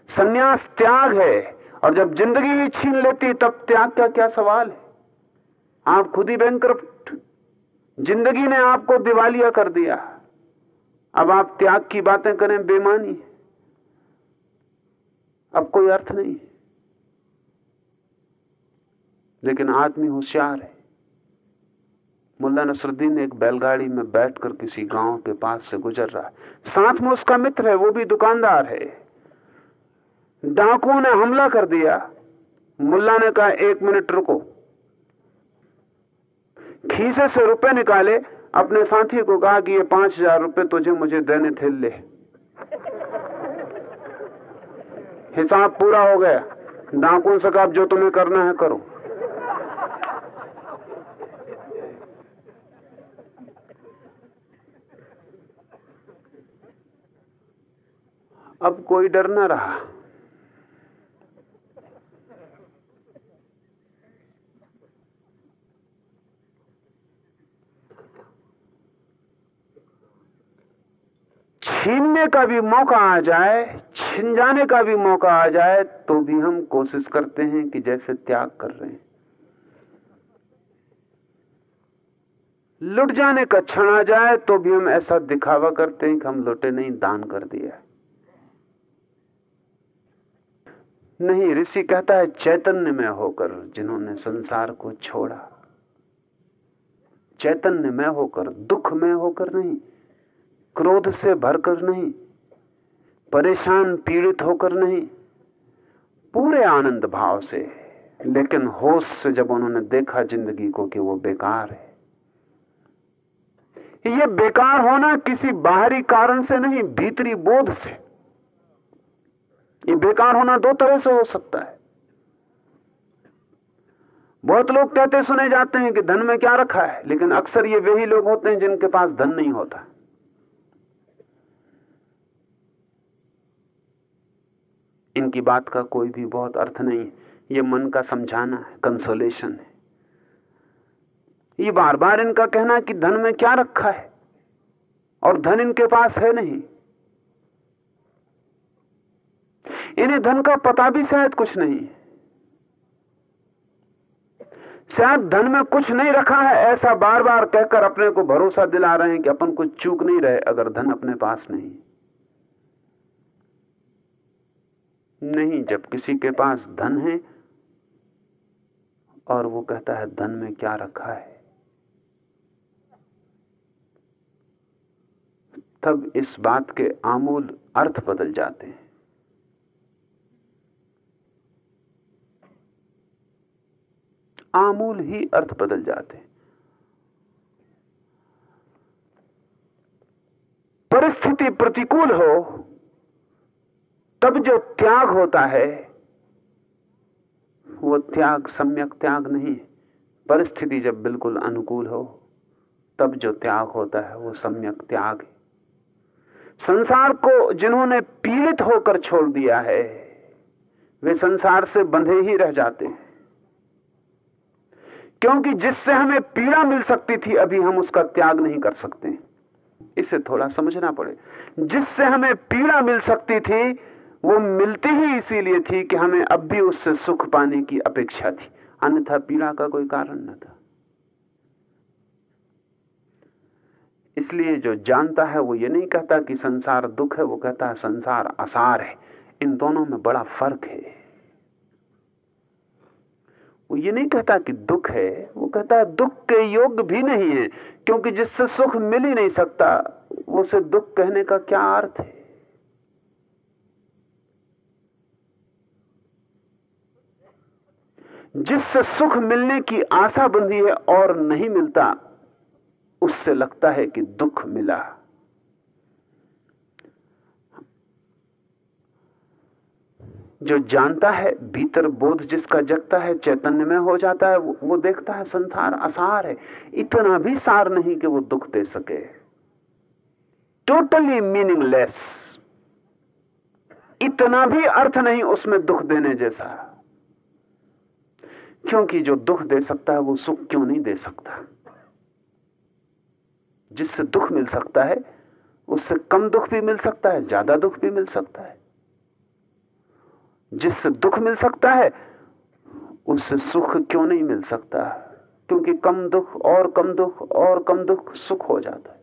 सन्यास त्याग है। और जब ज़िंदगी ही छीन लेती तब त्याग का क्या सवाल है? आप खुद ही बैंक ज़िंदगी ने आपको दिवालिया कर दिया। अब आप त्याग की बातें करें, बेमानी अब कोई अर्थ नहीं लेकिन आदमी होशियार है। मुल्ला नसरुद्दीन एक बैलगाड़ी में बैठकर किसी गाँव के पास से गुजर रहा है। साथ में उसका मित्र है, वो भी दुकानदार है। डाकुओं ने हमला कर दिया। मुल्ला ने कहा, एक मिनट रुको। खीसे से रुपए निकाले, अपने साथी को कहा कि ये पाँच हज़ार रुपए तुझे मुझे देने थे, ले। हिसाब पूरा हो गया। डाकुओं से कहा जो तुम्हें करना है करो। अब कोई डर ना रहा। छीनने का भी मौका आ जाए, छिन जाने का भी मौका आ जाए तो भी हम कोशिश करते हैं कि जैसे त्याग कर रहे हैं। लुट जाने का क्षण आ जाए तो भी हम ऐसा दिखावा करते हैं कि हम लुटे नहीं, दान कर दिया नहीं, ऋषि कहता है चैतन्य में होकर जिन्होंने संसार को छोड़ा चैतन्य में होकर दुख में होकर नहीं क्रोध से भरकर नहीं, परेशान पीड़ित होकर नहीं, पूरे आनंद भाव से। लेकिन होश से जब उन्होंने देखा ज़िंदगी को कि वो बेकार है। ये बेकार होना किसी बाहरी कारण से नहीं, भीतरी बोध से। ये बेकार होना दो तरह से हो सकता है। बहुत लोग कहते सुने जाते हैं कि धन में क्या रखा है, लेकिन अक्सर ये वही लोग होते हैं जिनके पास धन नहीं होता। इनकी बात का कोई भी बहुत अर्थ नहीं है। ये मन का समझाना है कंसोलेशन है। ये बार बार इनका कहना कि धन में क्या रखा है? और धन इनके पास है नहीं। इन्हें धन का पता भी शायद कुछ नहीं है। शायद धन में कुछ नहीं रखा है, ऐसा बार बार कहकर अपने को भरोसा दिला रहे हैं कि अपन कुछ चूक नहीं रहे, अगर धन अपने पास नहीं नहीं, जब किसी के पास धन है और वो कहता है, धन में क्या रखा है? तब इस बात के आमूल अर्थ बदल जाते हैं। आमूल ही अर्थ बदल जाते हैं। परिस्थिति प्रतिकूल हो तब जो त्याग होता है, वो त्याग, सम्यक त्याग नहीं परिस्थिति जब बिल्कुल अनुकूल हो, तब जो त्याग होता है, वो सम्यक त्याग है। संसार को जिन्होंने पीड़ित होकर छोड़ दिया है, वे संसार से बंधे ही रह जाते हैं। क्योंकि जिससे हमें पीड़ा मिल सकती थी, अभी हम उसका त्याग नहीं कर सकते। इसे थोड़ा समझना पड़े। जिससे हमें पीड़ा मिल सकती थी वो मिलती ही इसीलिए थी कि हमें अब भी उससे सुख पाने की अपेक्षा थी। अन्यथा पीड़ा का कोई कारण न था। इसलिए जो जानता है वो ये नहीं कहता कि संसार दुख है, वो कहता है संसार आसार है। इन दोनों में बड़ा फ़र्क है। वो ये नहीं कहता कि दुख है, वो कहता है दुख के योग भी नहीं है, क्योंकि जिससे सुख मिल ही नहीं सकता, वो दुख कहने का क्या अर्थ है? जिससे सुख मिलने की आशा बंधी है और नहीं मिलता उससे लगता है कि दुख मिला। जो जानता है भीतर बोध जिसका जगता है चैतन्य में हो जाता है वो, वो देखता है संसार असार है। इतना भी सार नहीं कि वो दुख दे सके। टोटली मीनिंगलेस इतना भी अर्थ नहीं उसमें दुख देने जैसा। क्योंकि जो दुख दे सकता है, वो सुख क्यों नहीं दे सकता? जिससे दुख मिल सकता है, उससे कम दुख भी मिल सकता है, ज़्यादा दुख भी मिल सकता है। जिससे दुख मिल सकता है, उससे सुख क्यों नहीं मिल सकता? क्योंकि कम दुख और कम दुख और कम दुख सुख हो जाता है।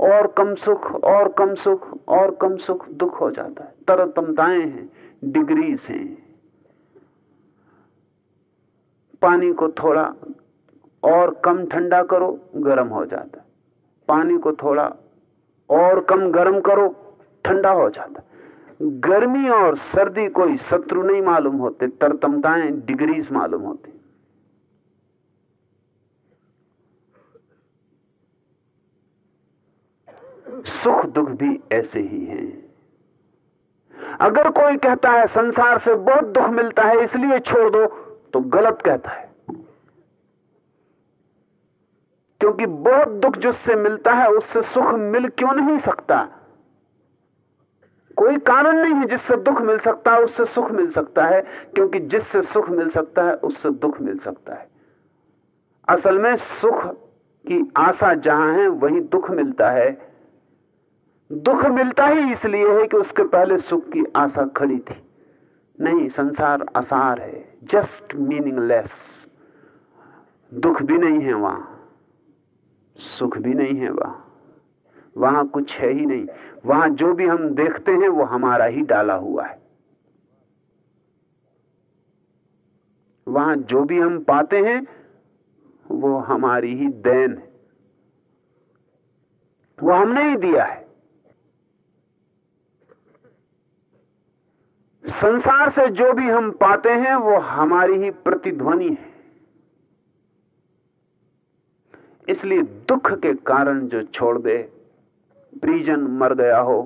और कम सुख और कम सुख और कम सुख दुख हो जाता है। तरतमताएँ हैं, डिग्रीज हैं। पानी को थोड़ा और कम ठंडा करो, गर्म हो जाता पानी को थोड़ा और कम गर्म करो, ठंडा हो जाता गर्मी और सर्दी कोई शत्रु नहीं मालूम होते, तरतमताएँ डिग्रीज मालूम होती। सुख दुख भी ऐसे ही हैं। अगर कोई कहता है संसार से बहुत दुख मिलता है, इसलिए छोड़ दो तो गलत कहता है। क्योंकि बहुत दुख जिससे मिलता है, उससे सुख मिल क्यों नहीं सकता? कोई कारण नहीं है जिससे दुख मिल सकता है, उससे सुख मिल सकता है। क्योंकि जिससे सुख मिल सकता है, उससे दुख मिल सकता है। असल में सुख की आशा जहाँ है, वहीं दुख मिलता है। दुख मिलता ही इसलिए है कि उसके पहले सुख की आशा खड़ी थी। नहीं, संसार आसार है जस्ट मीनिंगलेस दुख भी नहीं है वहाँ, सुख भी नहीं है वहाँ। वहाँ कुछ है ही नहीं। वहाँ जो भी हम देखते हैं, वो हमारा ही डाला हुआ है। वहाँ जो भी हम पाते हैं, वो हमारी ही देन है। वो हमने ही दिया है। संसार से जो भी हम पाते हैं, वो हमारी ही प्रतिध्वनि है। इसलिए दुख के कारण जो छोड़ दे प्रिजन मर गया हो,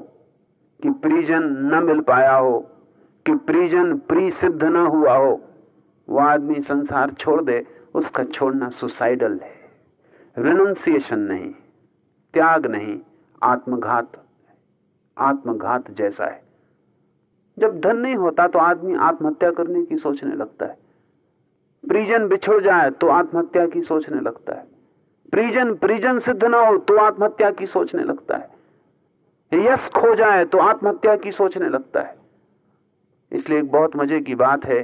कि प्रिजन न मिल पाया हो, कि प्रिजन प्री सिद्ध न हुआ हो, वो आदमी संसार छोड़ दे, उसका छोड़ना सुसाइडल है। रिनंसिएशन नहीं, त्याग नहीं, आत्मघात आत्मघात जैसा है। जब धन नहीं होता तो आदमी आत्महत्या करने की सोचने लगता है। प्रिजन बिछुड़ जाए तो आत्महत्या की सोचने लगता है। प्रिजन प्रिजन सिद्ध ना हो तो आत्महत्या की सोचने लगता है। यश खो जाए तो आत्महत्या की सोचने लगता है। इसलिए एक बहुत मज़े की बात है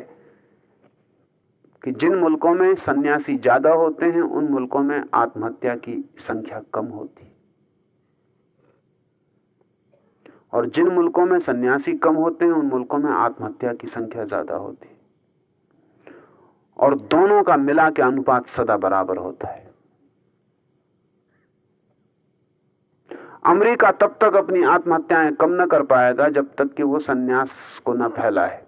कि जिन मुल्कों में सन्यासी ज़्यादा होते हैं, उन मुल्कों में आत्महत्या की संख्या कम होती और जिन मुल्कों में सन्यासी कम होते हैं, उन मुल्कों में आत्महत्या की संख्या ज़्यादा होती है। और दोनों का मिला के अनुपात सदा बराबर होता है। अमेरिका तब तक अपनी आत्महत्याएँ कम न कर पाएगा जब तक कि वो सन्यास को न फैलाए।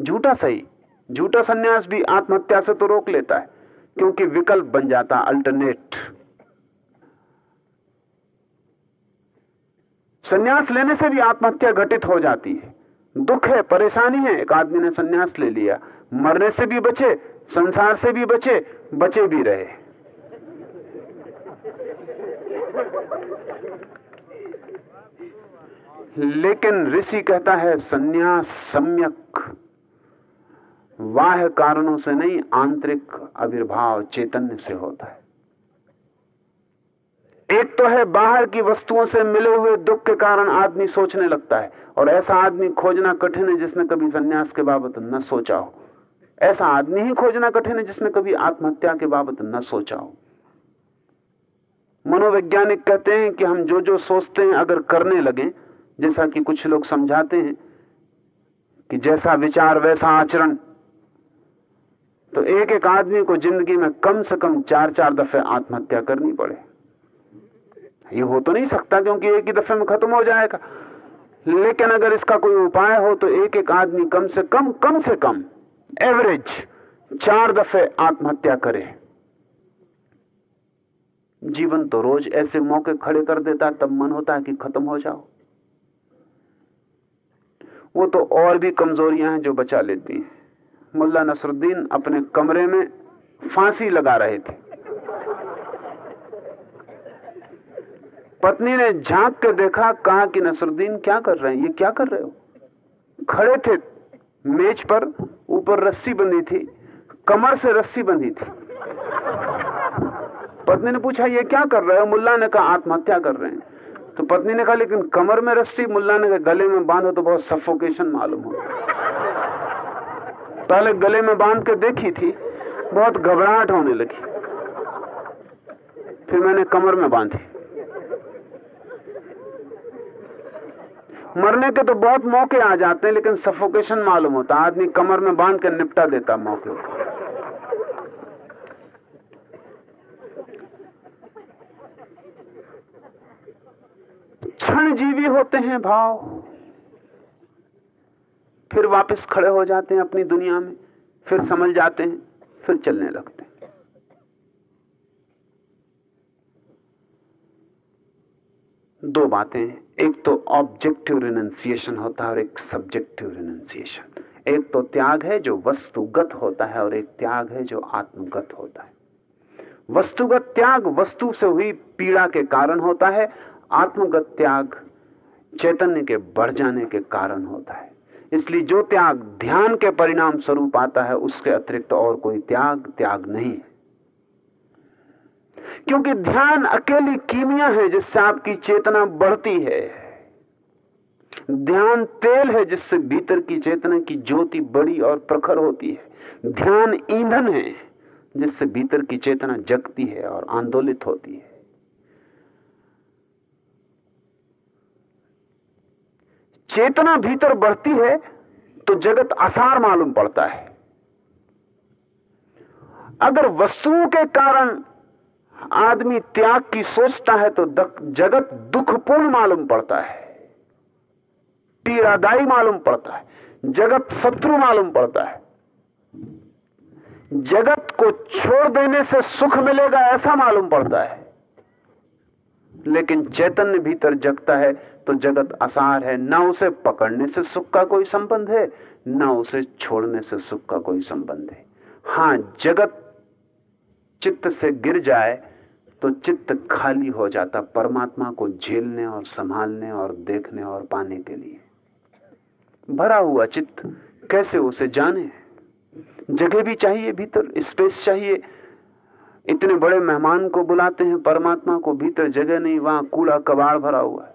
झूठा सही। झूठा सन्यास भी आत्महत्या से तो रोक लेता है, क्योंकि विकल्प बन जाता अल्टरनेट। सन्यास लेने से भी आत्महत्या घटित हो जाती है। दुख है, परेशानी है, एक आदमी ने सन्यास ले लिया। मरने से भी बचे, संसार से भी बचे बचे भी रहे। लेकिन ऋषि कहता है, सन्यास सम्यक। वाह कारणों से नहीं, आंतरिक आविर्भाव चैतन्य से होता है। एक तो है, बाहर की वस्तुओं से मिले हुए दुख के कारण आदमी सोचने लगता है। और ऐसा आदमी खोजना कठिन है जिसने कभी संन्यास के बाबत न सोचा हो। ऐसा आदमी ही खोजना कठिन है जिसने कभी आत्महत्या के बाबत न सोचा हो। मनोवैज्ञानिक कहते हैं कि हम जो जो सोचते हैं, अगर करने लगे, जैसा कि कुछ लोग समझाते हैं, कि जैसा विचार, वैसा आचरण। तो एक एक आदमी को ज़िंदगी में कम से कम चार चार दफे आत्महत्या करनी पड़े। ये हो तो नहीं सकता क्योंकि एक ही दफे में खत्म हो जाएगा। लेकिन अगर इसका कोई उपाय हो तो एक एक आदमी कम से कम कम से कम एवरेज चार दफे आत्महत्या करे। जीवन तो रोज ऐसे मौके खड़े कर देता तब मन होता है कि खत्म हो जाओ। वो तो और भी कमजोरियाँ हैं जो बचा लेती हैं। मुल्ला नसरुद्दीन अपने कमरे में फांसी लगा रहे थे। पत्नी ने झाँक के देखा, कहा कि नसरुद्दीन, क्या कर रहे हैं? ये क्या कर रहे हो? खड़े थे, मेज पर ऊपर रस्सी बंधी थी, कमर से रस्सी बंधी थी। पत्नी ने पूछा, ये क्या कर रहे हो? मुल्ला ने कहा, आत्महत्या कर रहे हैं। तो पत्नी ने कहा, लेकिन कमर में रस्सी, मुल्ला ने कहा, गले में बांधो तो बहुत सफोकेशन मालूम हो। पहले गले में बाँध के देखी थी, बहुत घबराहट होने लगी। फिर मैंने कमर में बांधी। मरने के तो बहुत मौके आ जाते हैं, लेकिन सफोकेशन मालूम होता आदमी कमर में बाँध के निपटा देता मौके को। क्षण जीवी होते हैं भाव। फिर वापस खड़े हो जाते हैं अपनी दुनिया में, फिर समझ जाते हैं, फिर चलने लगते हैं। दो बातें एक तो ऑब्जेक्टिव रिनंसिएशन होता है और एक सब्जेक्टिव रिनंसिएशन एक तो त्याग है जो वस्तुगत होता है और एक त्याग है जो आत्मगत होता है। वस्तुगत त्याग वस्तु से हुई पीड़ा के कारण होता है, आत्मगत त्याग चैतन्य के बढ़ जाने के कारण होता है। इसलिए जो त्याग ध्यान के परिणाम स्वरूप आता है, उसके अतिरिक्त और कोई त्याग त्याग नहीं है। क्योंकि ध्यान अकेली कीमिया है जिससे आपकी चेतना बढ़ती है। ध्यान तेल है जिससे भीतर की चेतना की ज्योति बड़ी और प्रखर होती है। ध्यान ईंधन है जिससे भीतर की चेतना जगती है और आंदोलित होती है। चेतना भीतर बढ़ती है तो जगत आसार मालूम पड़ता है। अगर वस्तुओं के कारण आदमी त्याग की सोचता है तो जगत दुखपूर्ण मालूम पड़ता है। पीड़ादायी मालूम पड़ता है। जगत शत्रु मालूम पड़ता है। जगत को छोड़ देने से सुख मिलेगा ऐसा मालूम पड़ता है। लेकिन चैतन्य भीतर जगता है तो जगत आसार है। ना उसे पकड़ने से सुख का कोई संबंध है, ना उसे छोड़ने से सुख का कोई संबंध है। हाँ, जगत चित्त से गिर जाए तो चित्त खाली हो जाता परमात्मा को झेलने और संभालने और देखने और पाने के लिए। भरा हुआ चित्त कैसे उसे जाने? जगह भी चाहिए, भीतर स्पेस चाहिए। इतने बड़े मेहमान को बुलाते हैं, परमात्मा को भीतर जगह नहीं, वहाँ कूड़ा कबाड़ भरा हुआ है।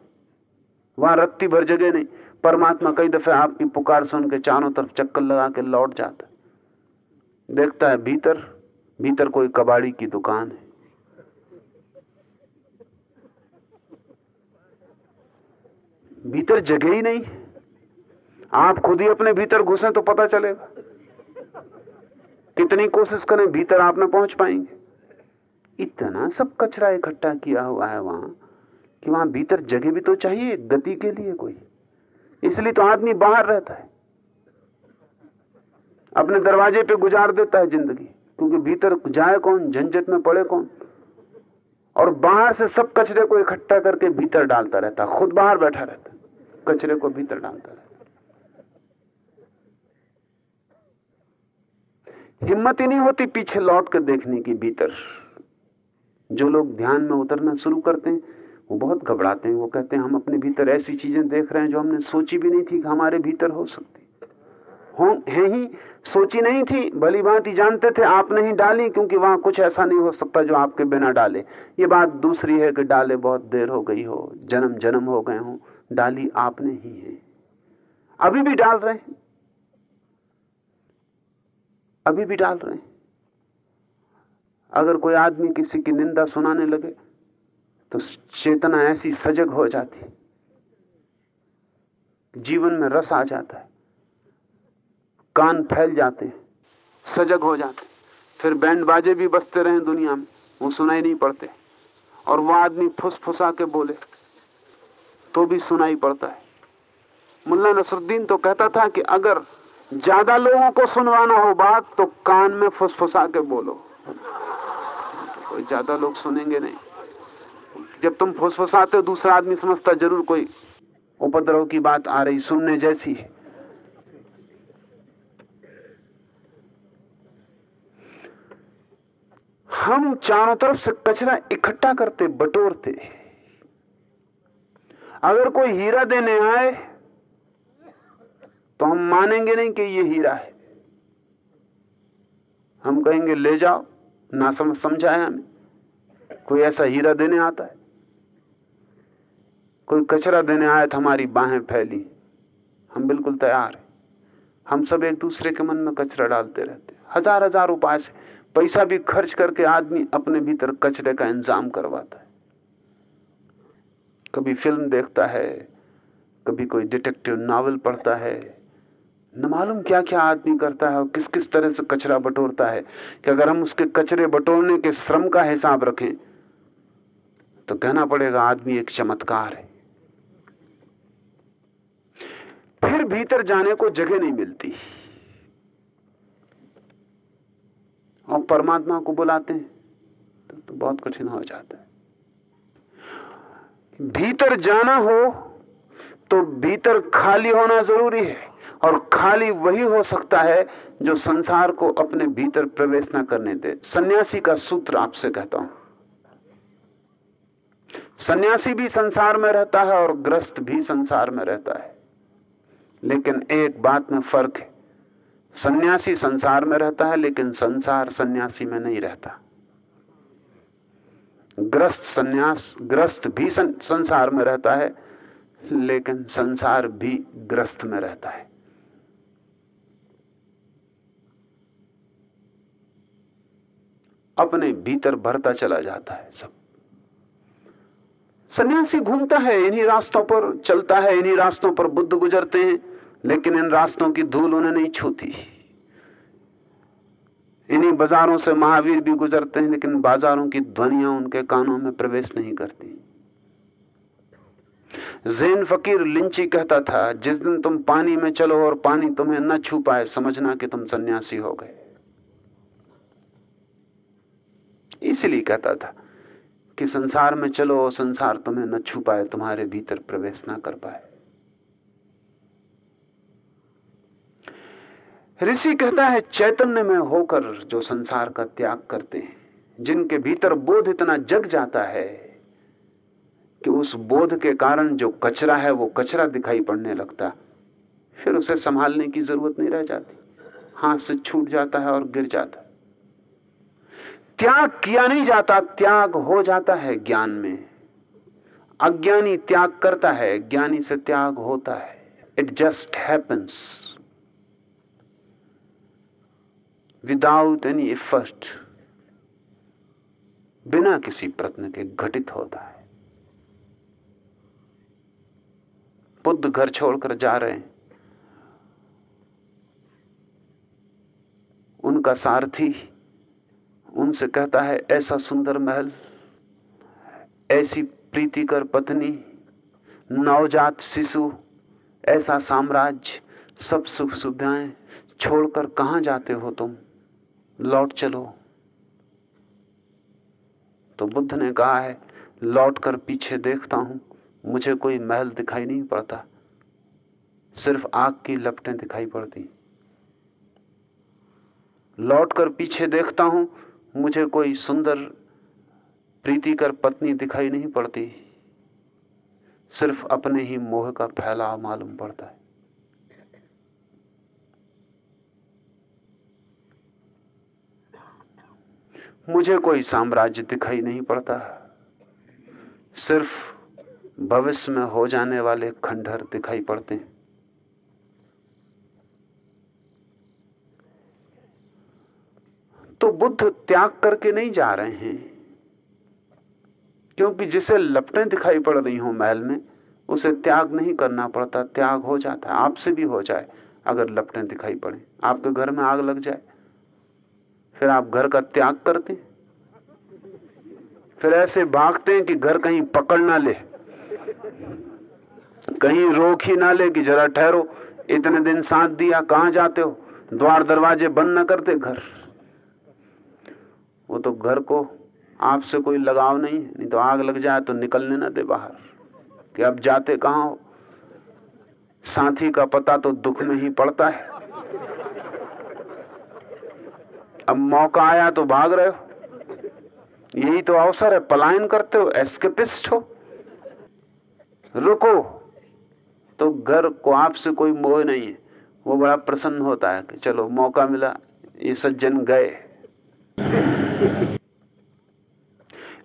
वहाँ रत्ती भर जगह नहीं। परमात्मा कई दफे आपकी पुकार सुन के चारों तरफ़ चक्कर लगा के लौट जाता देखता है भीतर भीतर कोई कबाड़ी की दुकान है। भीतर जगह ही नहीं। आप खुद ही अपने भीतर घुसे तो पता चलेगा। कितनी कोशिश करें भीतर आप ना पहुँच पाएँगे। इतना सब कचरा इकट्ठा किया हुआ है वहाँ कि वहाँ भीतर जगह भी तो चाहिए, गति के लिए कोई। इसलिए तो आदमी बाहर रहता है। अपने दरवाजे पे गुजार देता है ज़िंदगी, क्योंकि भीतर जाए कौन, झंझट में पड़े कौन। और बाहर से सब कचरे को इकट्ठा करके भीतर डालता रहता, खुद बाहर बैठा रहता। कचरे को भीतर डालता है। हिम्मत ही नहीं होती पीछे लौट कर देखने की भीतर। जो लोग ध्यान में उतरना शुरू करते हैं, वो बहुत घबराते हैं। वो कहते हैं, हम अपने भीतर ऐसी चीज़ें देख रहे हैं जो हमने सोची भी नहीं थी कि हमारे भीतर हो सकती। हो है ही, सोची नहीं थी, भली बात ही जानते थे आप नहीं डाली, क्योंकि वहाँ कुछ ऐसा नहीं हो सकता जो आपके बिना डाले। ये बात दूसरी है कि डाले बहुत देर हो गई हो जन्म जन्म हो गए हो डाली आपने ही है। अभी भी डाल रहे हैं। अभी भी डाल रहे हैं। अगर कोई आदमी किसी की निंदा सुनाने लगे तो चेतना ऐसी सजग हो जाती जीवन में रस आ जाता है। कान फैल जाते हैं। सजग हो जाते फिर बैंड बाजे भी बजते रहे दुनिया में। वो सुनाई नहीं पड़ते। और वो आदमी फुसफुसा के बोले तो भी सुनाई पड़ता है। मुल्ला नसरुद्दीन तो कहता था कि अगर ज़्यादा लोगों को सुनवाना हो बात तो कान में फुसफुसा के बोलो। कोई ज़्यादा लोग सुनेंगे नहीं। जब तुम फुसफुसाते हो, दूसरा आदमी समझता ज़रूर कोई उपद्रव की बात आ रही सुनने जैसी है। हम चारों तरफ़ से कचरा इकट्ठा करते, बटोरते अगर कोई हीरा देने आए तो हम मानेंगे नहीं कि ये हीरा है। हम कहेंगे, ले जाओ, ना समझ समझाया हमें कोई ऐसा हीरा देने आता है? कोई कचरा देने आया तो हमारी बाहें फैली। हम बिल्कुल तैयार हैं। हम सब एक दूसरे के मन में कचरा डालते रहते हज़ार हज़ार उपाय से पैसा भी खर्च करके आदमी अपने भीतर कचरे का इंतज़ाम करवाता है। कभी फ़िल्म देखता है कभी कोई डिटेक्टिव नावल पढ़ता है। न मालूम क्या क्या आदमी करता है और किस किस तरह से कचरा बटोरता है कि अगर हम उसके कचरे बटोरने के श्रम का हिसाब रखें तो कहना पड़ेगा आदमी एक चमत्कार है। फिर भीतर जाने को जगह नहीं मिलती। और परमात्मा को बुलाते हैं तो, तो बहुत कठिन हो जाता है। भीतर जाना हो तो भीतर खाली होना ज़रूरी है। और खाली वही हो सकता है जो संसार को अपने भीतर प्रवेश ना करने दे। सन्यासी का सूत्र आपसे कहता हूँ। सन्यासी भी संसार में रहता है और ग्रस्त भी संसार में रहता है। लेकिन एक बात में फ़र्क है। सन्यासी संसार में रहता है, लेकिन संसार सन्यासी में नहीं रहता। ग्रस्त सन्यास ग्रस्त भी सं, संसार में रहता है लेकिन संसार भी ग्रस्त में रहता है। अपने भीतर भरता चला जाता है सब। सन्यासी घूमता है इन्हीं रास्तों पर चलता है इन्हीं रास्तों पर बुद्ध गुजरते हैं लेकिन इन रास्तों की धूल उन्हें नहीं छूती। इन्हीं बाजारों से महावीर भी गुजरते हैं, लेकिन बाजारों की ध्वनिया उनके कानों में प्रवेश नहीं करती। जैन फकीर लिंची कहता था, जिस दिन तुम पानी में चलो और पानी तुम्हें न छू पाए, समझना कि तुम सन्यासी हो गए। इसलिए कहता था कि संसार में चलो और संसार तुम्हें न छू पाए, तुम्हारे भीतर प्रवेश ना कर पाए। ऋषि कहता है, चैतन्य में होकर जो संसार का त्याग करते हैं, जिनके भीतर बोध इतना जग जाता है कि उस बोध के कारण जो कचरा है, वो कचरा दिखाई पड़ने लगता। फिर उसे संभालने की ज़रूरत नहीं रह जाती। हाथ से छूट जाता है और गिर जाता। त्याग किया नहीं जाता, त्याग हो जाता है ज्ञान में। अज्ञानी त्याग करता है, ज्ञानी से त्याग होता है। It just happens without any effort बिना किसी प्रत्न के घटित होता है। बुद्ध घर छोड़कर जा रहे हैं। उनका सारथी उनसे कहता है, ऐसा सुंदर महल, ऐसी प्रीतिकर पत्नी, नवजात शिशु, ऐसा साम्राज्य, सब सुख सुविधाएँ छोड़कर कहाँ जाते हो तुम? लौट चलो। तो बुद्ध ने कहा है, लौट कर पीछे देखता हूँ, मुझे कोई महल दिखाई नहीं पड़ता। सिर्फ़ आग की लपटें दिखाई पड़ती। लौट कर पीछे देखता हूँ, मुझे कोई सुंदर प्रीतिकर पत्नी दिखाई नहीं पड़ती। सिर्फ़ अपने ही मोह का फैलाव मालूम पड़ता है। मुझे कोई साम्राज्य दिखाई नहीं पड़ता। सिर्फ़ भविष्य में हो जाने वाले खंडहर दिखाई पड़ते हैं। तो बुद्ध त्याग करके नहीं जा रहे हैं, क्योंकि जिसे लपटें दिखाई पड़ रही हो महल में, उसे त्याग नहीं करना पड़ता, त्याग हो जाता है, आपसे भी हो जाए, अगर लपटें दिखाई पड़े, आपके घर में आग लग जाए। फिर आप घर का त्याग करते फिर ऐसे भागते हैं कि घर कहीं पकड़ ना ले, कहीं रोक ही ना ले कि जरा ठहरो, इतने दिन साथ दिया, कहाँ जाते हो? द्वार दरवाजे बंद ना करते घर। वो तो घर को आपसे कोई लगाव नहीं है, नहीं तो आग लग जाए तो निकलने ना दे बाहर, कि अब जाते कहाँ हो? साथी का पता तो दुख में ही पड़ता है। अब मौका आया तो भाग रहे हो। यही तो अवसर है, पलायन करते हो एस्केपिस्ट हो। रुको। तो घर को आपसे कोई मोह नहीं है। वो बड़ा प्रसन्न होता है कि चलो, मौका मिला, ये सज्जन गए।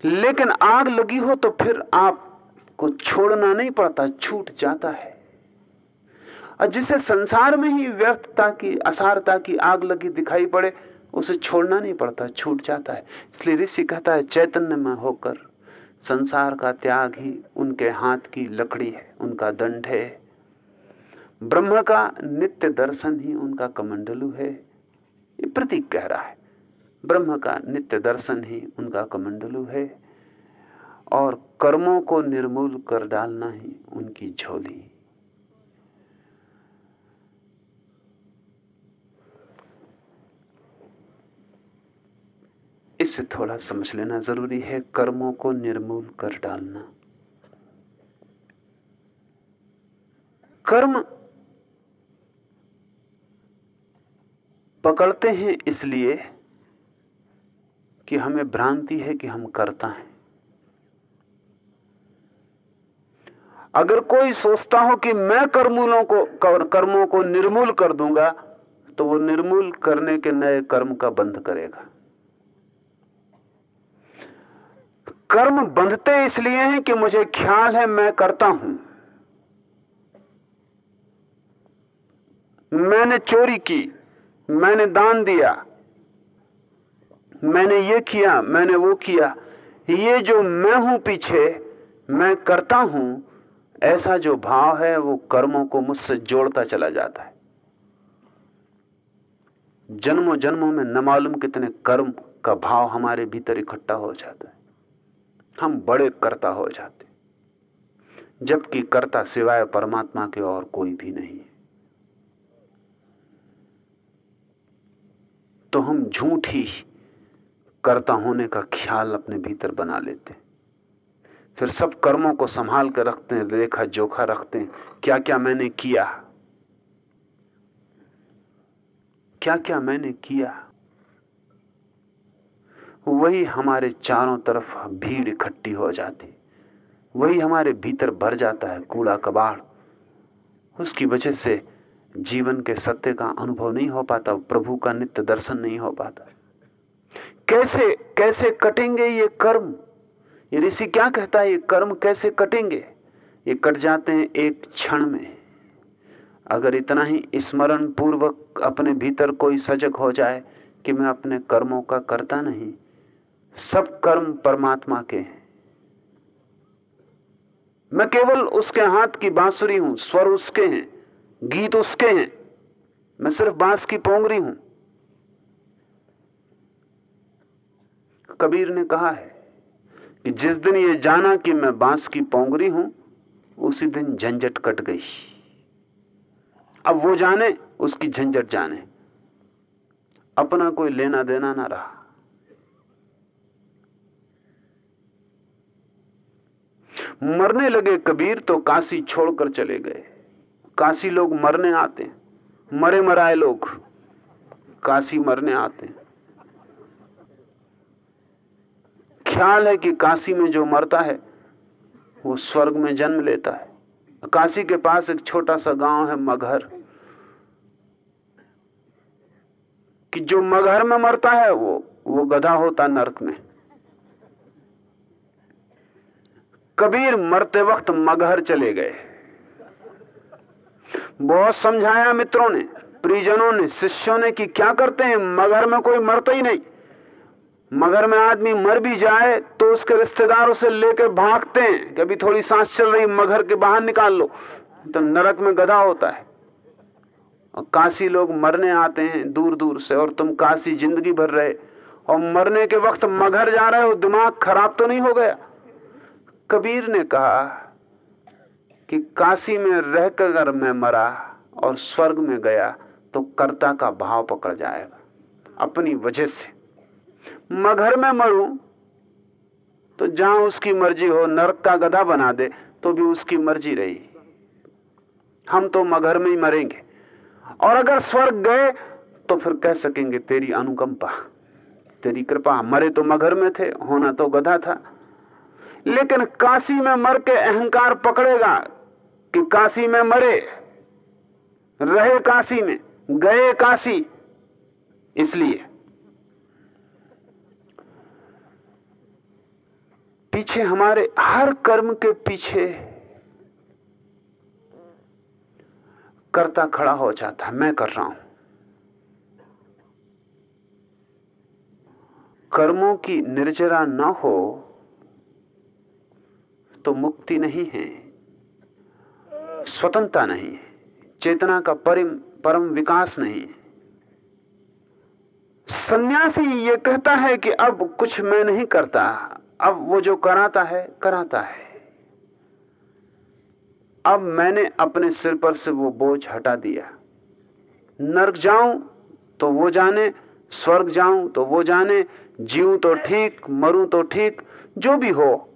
लेकिन आग लगी हो तो फिर आपको छोड़ना नहीं पड़ता, छूट जाता है। और जिसे संसार में ही व्यर्थता की, असारता की आग लगी दिखाई पड़े उसे छोड़ना नहीं पड़ता, छूट जाता है। इसलिए ऋषि कहता है, चैतन्य में होकर संसार का त्याग ही उनके हाथ की लकड़ी है, उनका दंड है। ब्रह्म का नित्य दर्शन ही उनका कमंडलू है। ये प्रतीक कह रहा है। ब्रह्म का नित्य दर्शन ही उनका कमंडलू है और कर्मों को निर्मूल कर डालना ही उनकी झोली। इसे थोड़ा समझ लेना ज़रूरी है, कर्मों को निर्मूल कर डालना। कर्म पकड़ते हैं इसलिए कि हमें भ्रांति है कि हम करता है। अगर कोई सोचता हो कि मैं कर्मूलों को कर्मों को निर्मूल कर दूँगा तो वो निर्मूल करने के नए कर्म का बंध करेगा। कर्म बंधते इसलिए हैं कि मुझे ख्याल है, मैं करता हूँ। मैंने चोरी की, मैंने दान दिया, मैंने ये किया, मैंने वो किया। ये जो मैं हूँ पीछे, मैं करता हूँ, ऐसा जो भाव है, वो कर्मों को मुझसे जोड़ता चला जाता है। जन्मों जन्मों में न मालूम कितने कर्म का भाव हमारे भीतर इकट्ठा हो जाता है। हम बड़े कर्ता हो जाते। जबकि कर्ता सिवाय परमात्मा के और कोई भी नहीं है। तो हम झूठ ही कर्ता होने का ख्याल अपने भीतर बना लेते फिर सब कर्मों को संभाल कर रखते हैं रेखा जोखा रखते हैं। क्या क्या मैंने किया? क्या क्या मैंने किया? वही हमारे चारों तरफ़ भीड़ इकट्ठी हो जाती। वही हमारे भीतर भर जाता है कूड़ा कबाड़। उसकी वजह से जीवन के सत्य का अनुभव नहीं हो पाता, प्रभु का नित्य दर्शन नहीं हो पाता। कैसे कैसे कटेंगे ये कर्म? ये ऋषि क्या कहता है, ये कर्म कैसे कटेंगे? ये कट जाते हैं एक क्षण में। अगर इतना ही स्मरण पूर्वक अपने भीतर कोई सजग हो जाए कि मैं अपने कर्मों का करता नहीं सब कर्म परमात्मा के हैं। मैं केवल उसके हाथ की बांसुरी हूँ, स्वर उसके हैं, गीत उसके हैं। मैं सिर्फ़ बाँस की पोंगरी हूँ। कबीर ने कहा है कि जिस दिन ये जाना कि मैं बाँस की पोंगरी हूँ, उसी दिन झंझट कट गई। अब वो जाने, उसकी झंझट जाने। अपना कोई लेना देना ना रहा। मरने लगे कबीर तो काशी छोड़कर चले गए। काशी लोग मरने आते मरे मराए लोग काशी मरने आते ख्याल है कि काशी में जो मरता है, वो स्वर्ग में जन्म लेता है। काशी के पास एक छोटा सा गाँव है, मगहर। कि जो मगहर में मरता है, वो वो गधा होता नरक में। कबीर मरते वक्त मगहर चले गए। बहुत समझाया मित्रों ने परिजनों ने, शिष्यों ने कि क्या करते हैं मगर में कोई मरता ही नहीं। मगर में आदमी मर भी जाए तो उसके रिश्तेदार से लेकर भागते हैं कभी थोड़ी सांस चल रही मगर के बाहर निकाल लो। तो नरक में गधा होता है। और काशी लोग मरने आते हैं दूर दूर से, और तुम काशी ज़िंदगी भर रहे। और मरने के वक्त मगर जा रहे हो, दिमाग खराब तो नहीं हो गया? कबीर ने कहा कि काशी में रहकर अगर मैं मरा और स्वर्ग में गया तो कर्ता का भाव पकड़ जाएगा, अपनी वजह से। मगर में मरूं तो जहाँ उसकी मर्ज़ी हो, नरक का गधा बना दे तो भी उसकी मर्ज़ी रही। हम तो मगर में ही मरेंगे। और अगर स्वर्ग गए तो फिर कह सकेंगे, तेरी अनुकंपा, तेरी कृपा, मरे तो मगर में थे, होना तो गधा था। लेकिन काशी में मर के अहंकार पकड़ेगा कि काशी में मरे। रहे काशी में, गए काशी, इसलिए। पीछे हमारे हर कर्म के पीछे कर्ता खड़ा हो जाता है। मैं कर रहा हूँ। कर्मों की निर्जरा ना हो तो मुक्ति नहीं है, स्वतंत्रता नहीं है, चेतना का परिम, परम विकास नहीं है। सन्यासी ये कहता है कि अब कुछ मैं नहीं करता, अब वो जो कराता है कराता है। अब मैंने अपने सिर पर से वो बोझ हटा दिया। नर्क जाऊँ तो वो जाने, स्वर्ग जाऊँ तो वो जाने जीव तो ठीक, मरूं तो ठीक, जो भी हो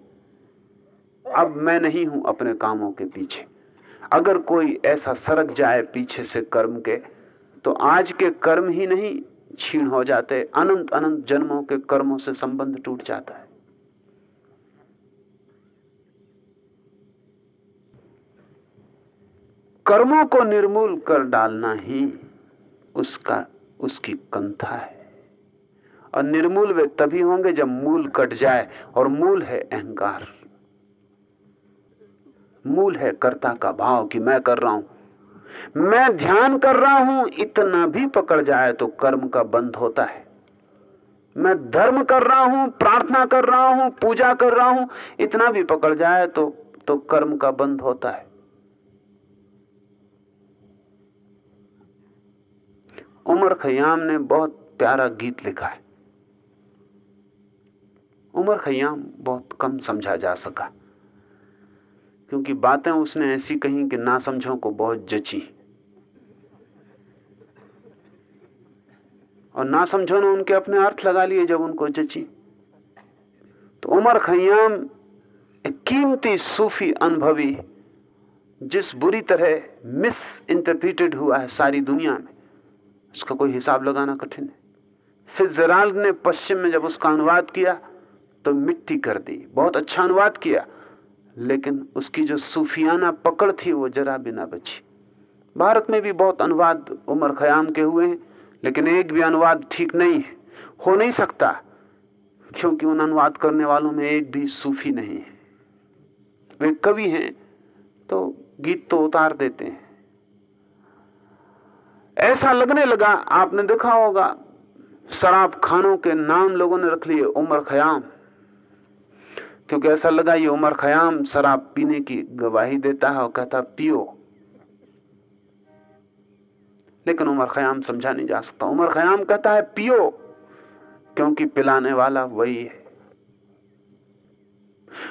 अब मैं नहीं हूँ अपने कामों के पीछे। अगर कोई ऐसा सरक जाए पीछे से कर्म के तो आज के कर्म ही नहीं छीण हो जाते, अनंत अनंत जन्मों के कर्मों से संबंध टूट जाता है। कर्मों को निर्मूल कर डालना ही उसका, उसकी कंथा है। और निर्मूल वे तभी होंगे जब मूल कट जाए और मूल है अहंकार। मूल है कर्ता का भाव कि मैं कर रहा हूँ। मैं ध्यान कर रहा हूँ, इतना भी पकड़ जाए तो कर्म का बंद होता है। मैं धर्म कर रहा हूँ, प्रार्थना कर रहा हूँ, पूजा कर रहा हूँ, इतना भी पकड़ जाए तो तो कर्म का बंद होता है। उमर खयाम ने बहुत प्यारा गीत लिखा है। उमर खयाम बहुत कम समझा जा सका। क्योंकि बातें उसने ऐसी कही कि ना समझो को बहुत जची। और ना समझो ने उनके अपने अर्थ लगा लिए जब उनको जची। तो उमर खयाम एक कीमती सूफी अनुभवी, जिस बुरी तरह मिस इंटरप्रिटेड हुआ है सारी दुनिया में, उसका कोई हिसाब लगाना कठिन है। फिर जराल्ड ने पश्चिम में जब उसका अनुवाद किया तो मिट्टी कर दी, बहुत अच्छा अनुवाद किया। लेकिन उसकी जो सूफियाना पकड़ थी, वो जरा भी ना बची। भारत में भी बहुत अनुवाद उमर खयाम के हुए हैं, लेकिन एक भी अनुवाद ठीक नहीं है। हो नहीं सकता, क्योंकि उन अनुवाद करने वालों में एक भी सूफी नहीं है। वे कवि हैं तो गीत तो उतार देते हैं। ऐसा लगने लगा, आपने देखा होगा, शराब खानों के नाम लोगों ने रख लिए उमर खयाम। क्योंकि ऐसा लगा ये उमर खयाम शराब पीने की गवाही देता है और कहता, पियो। लेकिन उमर खयाम समझा नहीं जा सकता। उमर खयाम कहता है, पियो, क्योंकि पिलाने वाला वही है।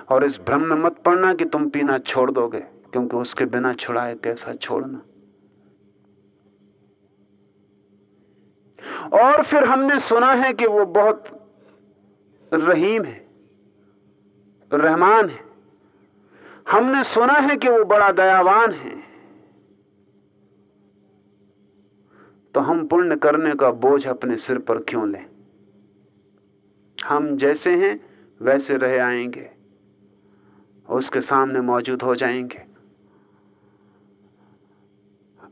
और इस भ्रम में मत पड़ना कि तुम पीना छोड़ दोगे, क्योंकि उसके बिना छुड़ाए कैसा छोड़ना। और फिर हमने सुना है कि वो बहुत रहीम है। रहमान है। हमने सुना है कि वो बड़ा दयावान है। तो हम पुण्य करने का बोझ अपने सिर पर क्यों लें? हम जैसे हैं, वैसे रह आएँगे। उसके सामने मौजूद हो जाएँगे।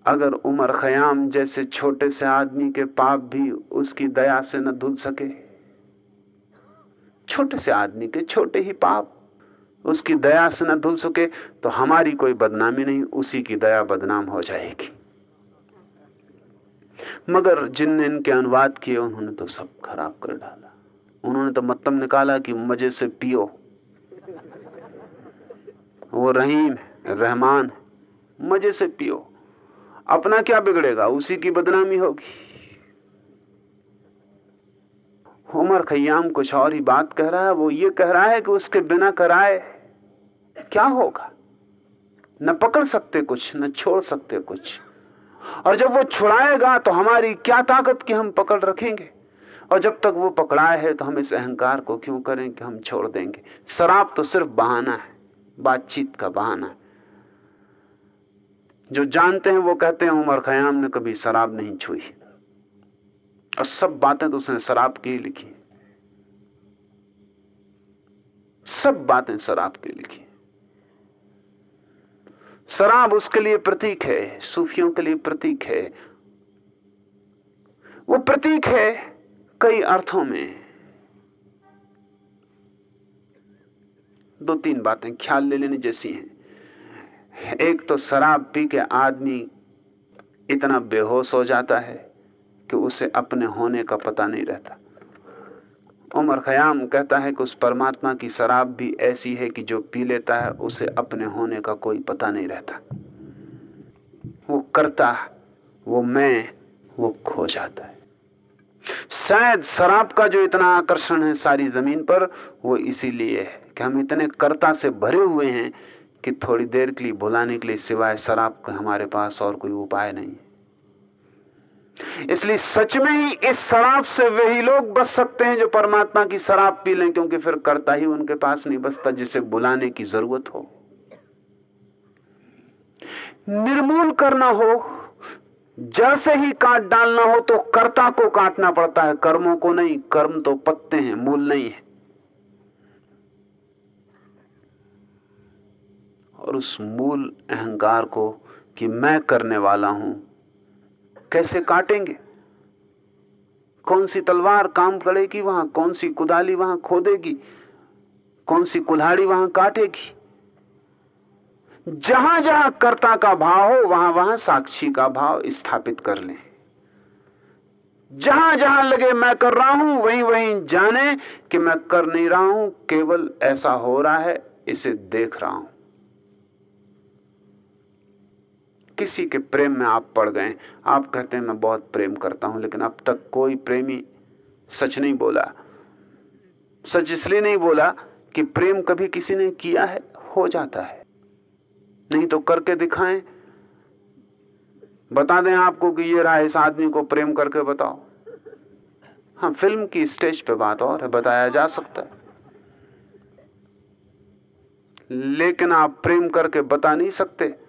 अगर उमर खयाम जैसे छोटे से आदमी के पाप भी उसकी दया से न धुल सके। छोटे से आदमी के छोटे ही पाप, उसकी दया से न धुल सके तो हमारी कोई बदनामी नहीं, उसी की दया बदनाम हो जाएगी। मगर जिनने इनके अनुवाद किए, उन्होंने तो सब खराब कर डाला। उन्होंने तो मतलब निकाला कि मज़े से पियो। वो रहीम रहमान मज़े से पियो। अपना क्या बिगड़ेगा, उसी की बदनामी होगी। उमर खयाम कुछ और ही बात कह रहा है, वो ये कह रहा है कि उसके बिना कराए क्या होगा? न पकड़ सकते कुछ, न छोड़ सकते कुछ। और जब वो छुड़ाएगा तो हमारी क्या ताकत की हम पकड़ रखेंगे? और जब तक वो पकड़ाए है तो हम इस अहंकार को क्यों करें कि हम छोड़ देंगे? शराब तो सिर्फ़ बहाना है, बातचीत का बहाना है। जो जानते हैं, वो कहते हैं, उमर खयाम ने कभी शराब नहीं छुई। और सब बातें तो उसने शराब की ही लिखी सब बातें शराब की लिखी शराब उसके लिए प्रतीक है, सूफियों के लिए प्रतीक है। वो प्रतीक है कई अर्थों में। दो तीन बातें ख्याल ले लेने जैसी हैं। एक तो शराब पी के आदमी इतना बेहोश हो जाता है। कि उसे अपने होने का पता नहीं रहता। उमर खयाम कहता है कि उस परमात्मा की शराब भी ऐसी है कि जो पी लेता है, उसे अपने होने का कोई पता नहीं रहता। वो करता, वो मैं, वो खो जाता है। शायद शराब का जो इतना आकर्षण है सारी ज़मीन पर, वो इसीलिए है कि हम इतने कर्ता से भरे हुए हैं कि थोड़ी देर के लिए भुलाने के लिए सिवाय शराब के हमारे पास और कोई उपाय नहीं इसलिए सच में ही इस शराब से वही लोग बच सकते हैं जो परमात्मा की शराब पी लें, क्योंकि फिर करता ही उनके पास नहीं बचता, जिसे बुलाने की ज़रूरत हो। निर्मूल करना हो जड़ से ही काट डालना हो तो कर्ता को काटना पड़ता है। कर्मों को नहीं, कर्म तो पत्ते हैं, मूल नहीं है। और उस मूल अहंकार को कि मैं करने वाला हूँ कैसे काटेंगे? कौन सी तलवार काम करेगी वहाँ? कौन सी कुदाली वहाँ खोदेगी? कौन सी कुल्हाड़ी वहाँ काटेगी? जहाँ जहाँ कर्ता का भाव हो, वहाँ वहाँ साक्षी का भाव स्थापित कर लें। जहाँ जहाँ लगे मैं कर रहा हूँ, वहीं वहीं जाने कि मैं कर नहीं रहा हूँ, केवल ऐसा हो रहा है, इसे देख रहा हूँ। किसी के प्रेम में आप पड़ गए, आप कहते हैं, मैं बहुत प्रेम करता हूँ, लेकिन अब तक कोई प्रेमी सच नहीं बोला। सच इसलिए नहीं बोला कि प्रेम कभी किसी ने किया है, हो जाता है। नहीं तो करके दिखाएँ। बता दें आपको कि ये रहा इस आदमी को प्रेम करके बताओ। हाँ फ़िल्म की स्टेज पे बात और है, बताया जा सकता है। लेकिन आप प्रेम करके बता नहीं सकते।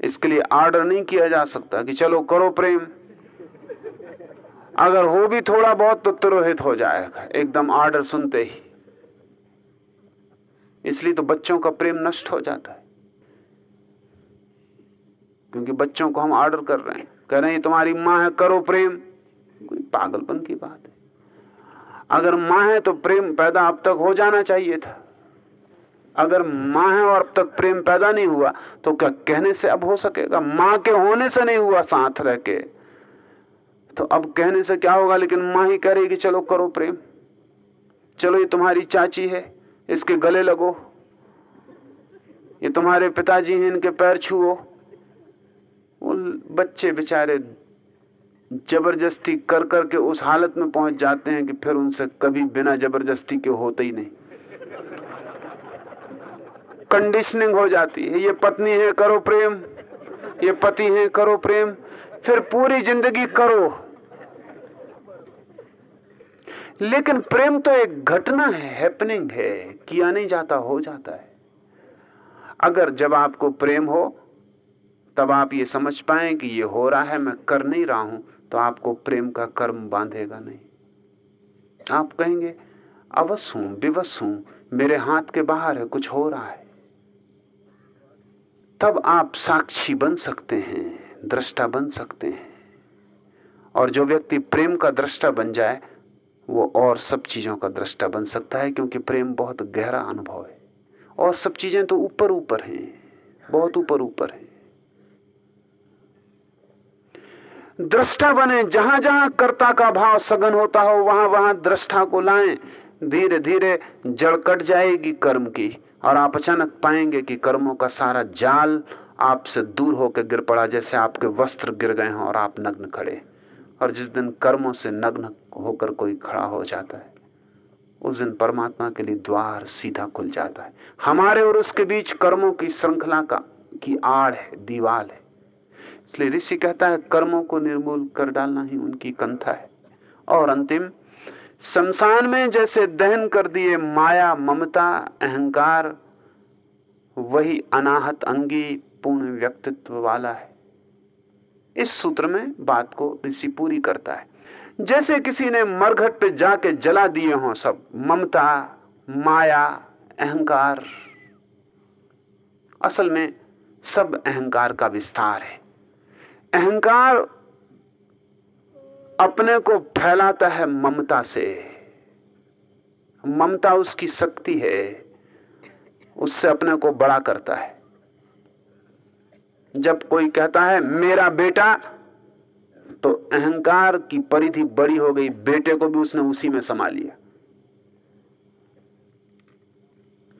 इसके लिए आर्डर नहीं किया जा सकता कि चलो करो प्रेम। अगर हो भी थोड़ा बहुत तो तुरोहित हो जाएगा, एकदम आर्डर सुनते ही। इसलिए तो बच्चों का प्रेम नष्ट हो जाता है। क्योंकि बच्चों को हम ऑर्डर कर रहे हैं। कह रहे हैं, तुम्हारी माँ है, करो प्रेम। कोई पागलपन की बात है। अगर माँ है तो प्रेम पैदा अब तक हो जाना चाहिए था। अगर माँ है और अब तक प्रेम पैदा नहीं हुआ तो क्या कहने से अब हो सकेगा? माँ के होने से नहीं हुआ साथ रह के। तो अब कहने से क्या होगा? लेकिन माँ ही कह रही कि चलो करो प्रेम। चलो, ये तुम्हारी चाची है, इसके गले लगो। ये तुम्हारे पिताजी हैं, इनके पैर छुओ। वो बच्चे बेचारे ज़बरदस्ती कर कर के उस हालत में पहुँच जाते हैं कि फिर उनसे कभी बिना ज़बरदस्ती के होते ही नहीं। कंडीशनिंग हो जाती है। ये पत्नी है, करो प्रेम। ये पति है, करो प्रेम। फिर पूरी ज़िंदगी करो। लेकिन प्रेम तो एक घटना है हैपनिंग है, किया नहीं जाता, हो जाता है। अगर जब आपको प्रेम हो, तब आप ये समझ पाए कि ये हो रहा है, मैं कर नहीं रहा हूँ तो आपको प्रेम का कर्म बांधेगा नहीं। आप कहेंगे अवश हूँ, विवश हूँ, मेरे हाथ के बाहर है, कुछ हो रहा है। तब आप साक्षी बन सकते हैं, दृष्टा बन सकते हैं। और जो व्यक्ति प्रेम का दृष्टा बन जाए, वो और सब चीज़ों का दृष्टा बन सकता है, क्योंकि प्रेम बहुत गहरा अनुभव है। और सब चीज़ें तो ऊपर ऊपर हैं, बहुत ऊपर ऊपर हैं। दृष्टा बने, जहाँ जहाँ कर्ता का भाव सघन होता हो, वहाँ वहाँ दृष्टा को लाएँ। धीरे धीरे जड़ कट जाएगी कर्म की। और आप अचानक पाएँगे कि कर्मों का सारा जाल आपसे दूर होकर गिर पड़ा, जैसे आपके वस्त्र गिर गए हों और आप नग्न खड़े। और जिस दिन कर्मों से नग्न होकर कोई खड़ा हो जाता है, उस दिन परमात्मा के लिए द्वार सीधा खुल जाता है। हमारे और उसके बीच कर्मों की श्रृंखला का, की आड़ है, दीवाल है। इसलिए ऋषि कहता है, कर्मों को निर्मूल कर डालना ही उनकी कंथा है। और अंतिम शमशान में जैसे दहन कर दिए माया, ममता, अहंकार, वही अनाहत अंगी पूर्ण व्यक्तित्व वाला है। इस सूत्र में बात को ऋषि पूरी करता है। जैसे किसी ने मरघट पे जाके जला दिए हों सब, ममता, माया, अहंकार, असल में सब अहंकार का विस्तार है। अहंकार अपने को फैलाता है ममता से। ममता उसकी शक्ति है, उससे अपने को बड़ा करता है। जब कोई कहता है, मेरा बेटा तो अहंकार की परिधि बड़ी हो गई, बेटे को भी उसने उसी में समा लिया।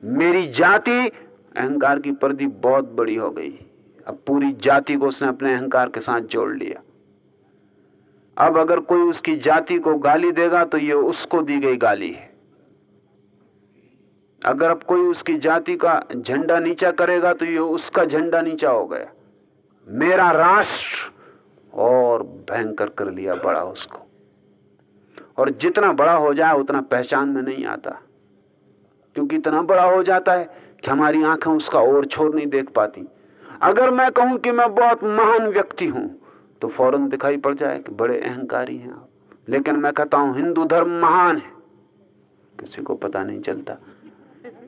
मेरी जाति, अहंकार की परिधि बहुत बड़ी हो गई। अब पूरी जाति को उसने अपने अहंकार के साथ जोड़ लिया। अब अगर कोई उसकी जाति को गाली देगा तो ये उसको दी गई गाली। है अगर अब कोई उसकी जाति का झंडा नीचा करेगा तो ये उसका झंडा नीचा हो गया। मेरा राष्ट्र और भयंकर कर लिया बड़ा उसको। और जितना बड़ा हो जाए, उतना पहचान में नहीं आता। क्योंकि इतना बड़ा हो जाता है कि हमारी आँखें उसका और छोर नहीं देख पाती। अगर मैं कहूँ कि मैं बहुत महान व्यक्ति हूँ तो फ़ौरन दिखाई पड़ जाए कि बड़े अहंकारी हैं आप। लेकिन मैं कहता हूँ, हिंदू धर्म महान है। किसी को पता नहीं चलता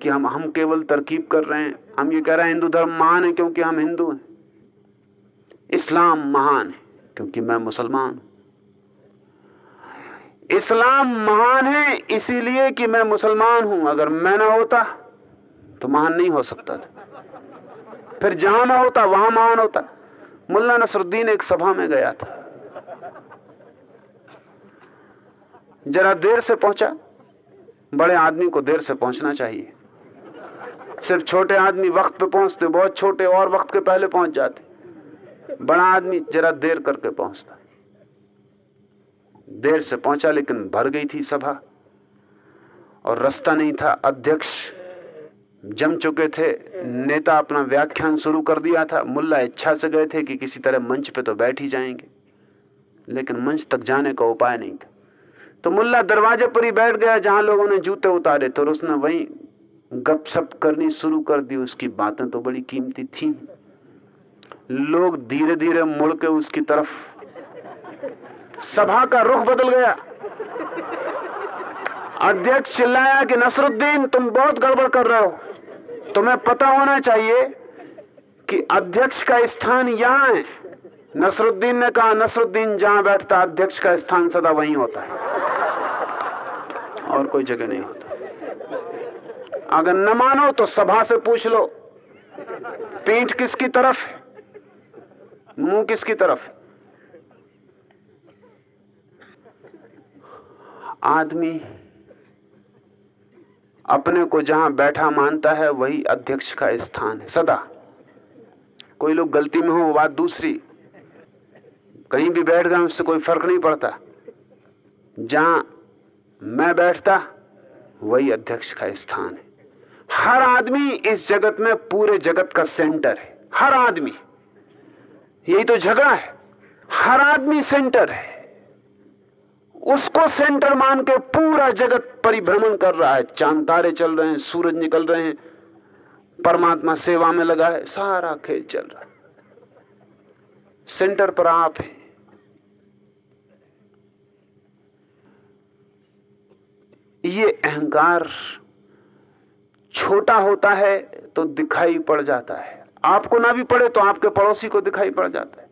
कि हम हम केवल तरकीब कर रहे हैं। हम ये कह रहे हैं, हिंदू धर्म महान है क्योंकि हम हिंदू हैं। इस्लाम महान है क्योंकि मैं मुसलमान हूँ। इस्लाम महान है इसीलिए कि मैं मुसलमान हूँ। अगर मैं ना होता तो महान नहीं हो सकता था। फिर जहाँ मैं होता, वहाँ महान होता। मुल्ला नसरुद्दीन एक सभा में गया था। जरा देर से पहुँचा। बड़े आदमी को देर से पहुँचना चाहिए। सिर्फ़ छोटे आदमी वक्त पे पहुँचते, बहुत छोटे और वक्त के पहले पहुँच जाते। बड़ा आदमी जरा देर करके पहुँचता। देर से पहुँचा, लेकिन भर गई थी सभा। और रास्ता नहीं था। अध्यक्ष जम चुके थे। नेता अपना व्याख्यान शुरू कर दिया था। मुल्ला इच्छा से गए थे कि किसी तरह मंच पे तो बैठ ही जाएँगे। लेकिन मंच तक जाने का उपाय नहीं था। तो मुल्ला दरवाजे पर ही बैठ गया जहाँ लोगों ने जूते उतारे तो उसने वहीं गपशप करनी शुरू कर दी। उसकी बातें तो बड़ी कीमती थी। लोग धीरे धीरे मुड़ के उसकी तरफ़ सभा का रुख बदल गया। अध्यक्ष चिल्लाया कि नसरुद्दीन, तुम बहुत गड़बड़ कर रहे हो। तुम्हें पता होना चाहिए कि अध्यक्ष का स्थान यहाँ है। नसरुद्दीन ने कहा, नसरुद्दीन, जहाँ बैठता अध्यक्ष का स्थान सदा वहीं होता है। और कोई जगह नहीं होता। अगर न मानो तो सभा से पूछ लो, पीठ किसकी तरफ़ है? मुँह किसकी तरफ़ आदमी अपने को जहाँ बैठा मानता है, वही अध्यक्ष का स्थान है। सदा। कोई लोग गलती में हो बात दूसरी। कहीं भी बैठ गए, उससे कोई फ़र्क नहीं पड़ता। जहाँ मैं बैठता, वही अध्यक्ष का स्थान है। हर आदमी इस जगत में पूरे जगत का सेंटर है। हर आदमी। यही तो झगड़ा है। हर आदमी सेंटर है। उसको सेंटर मान के पूरा जगत परिभ्रमण कर रहा है। चाँद तारे चल रहे हैं, सूरज निकल रहे हैं। परमात्मा सेवा में लगा है, सारा खेल चल रहा है। सेंटर पर आप हैं। ये अहंकार छोटा होता है तो दिखाई पड़ जाता है। आपको ना भी पड़े तो आपके पड़ोसी को दिखाई पड़ जाता है।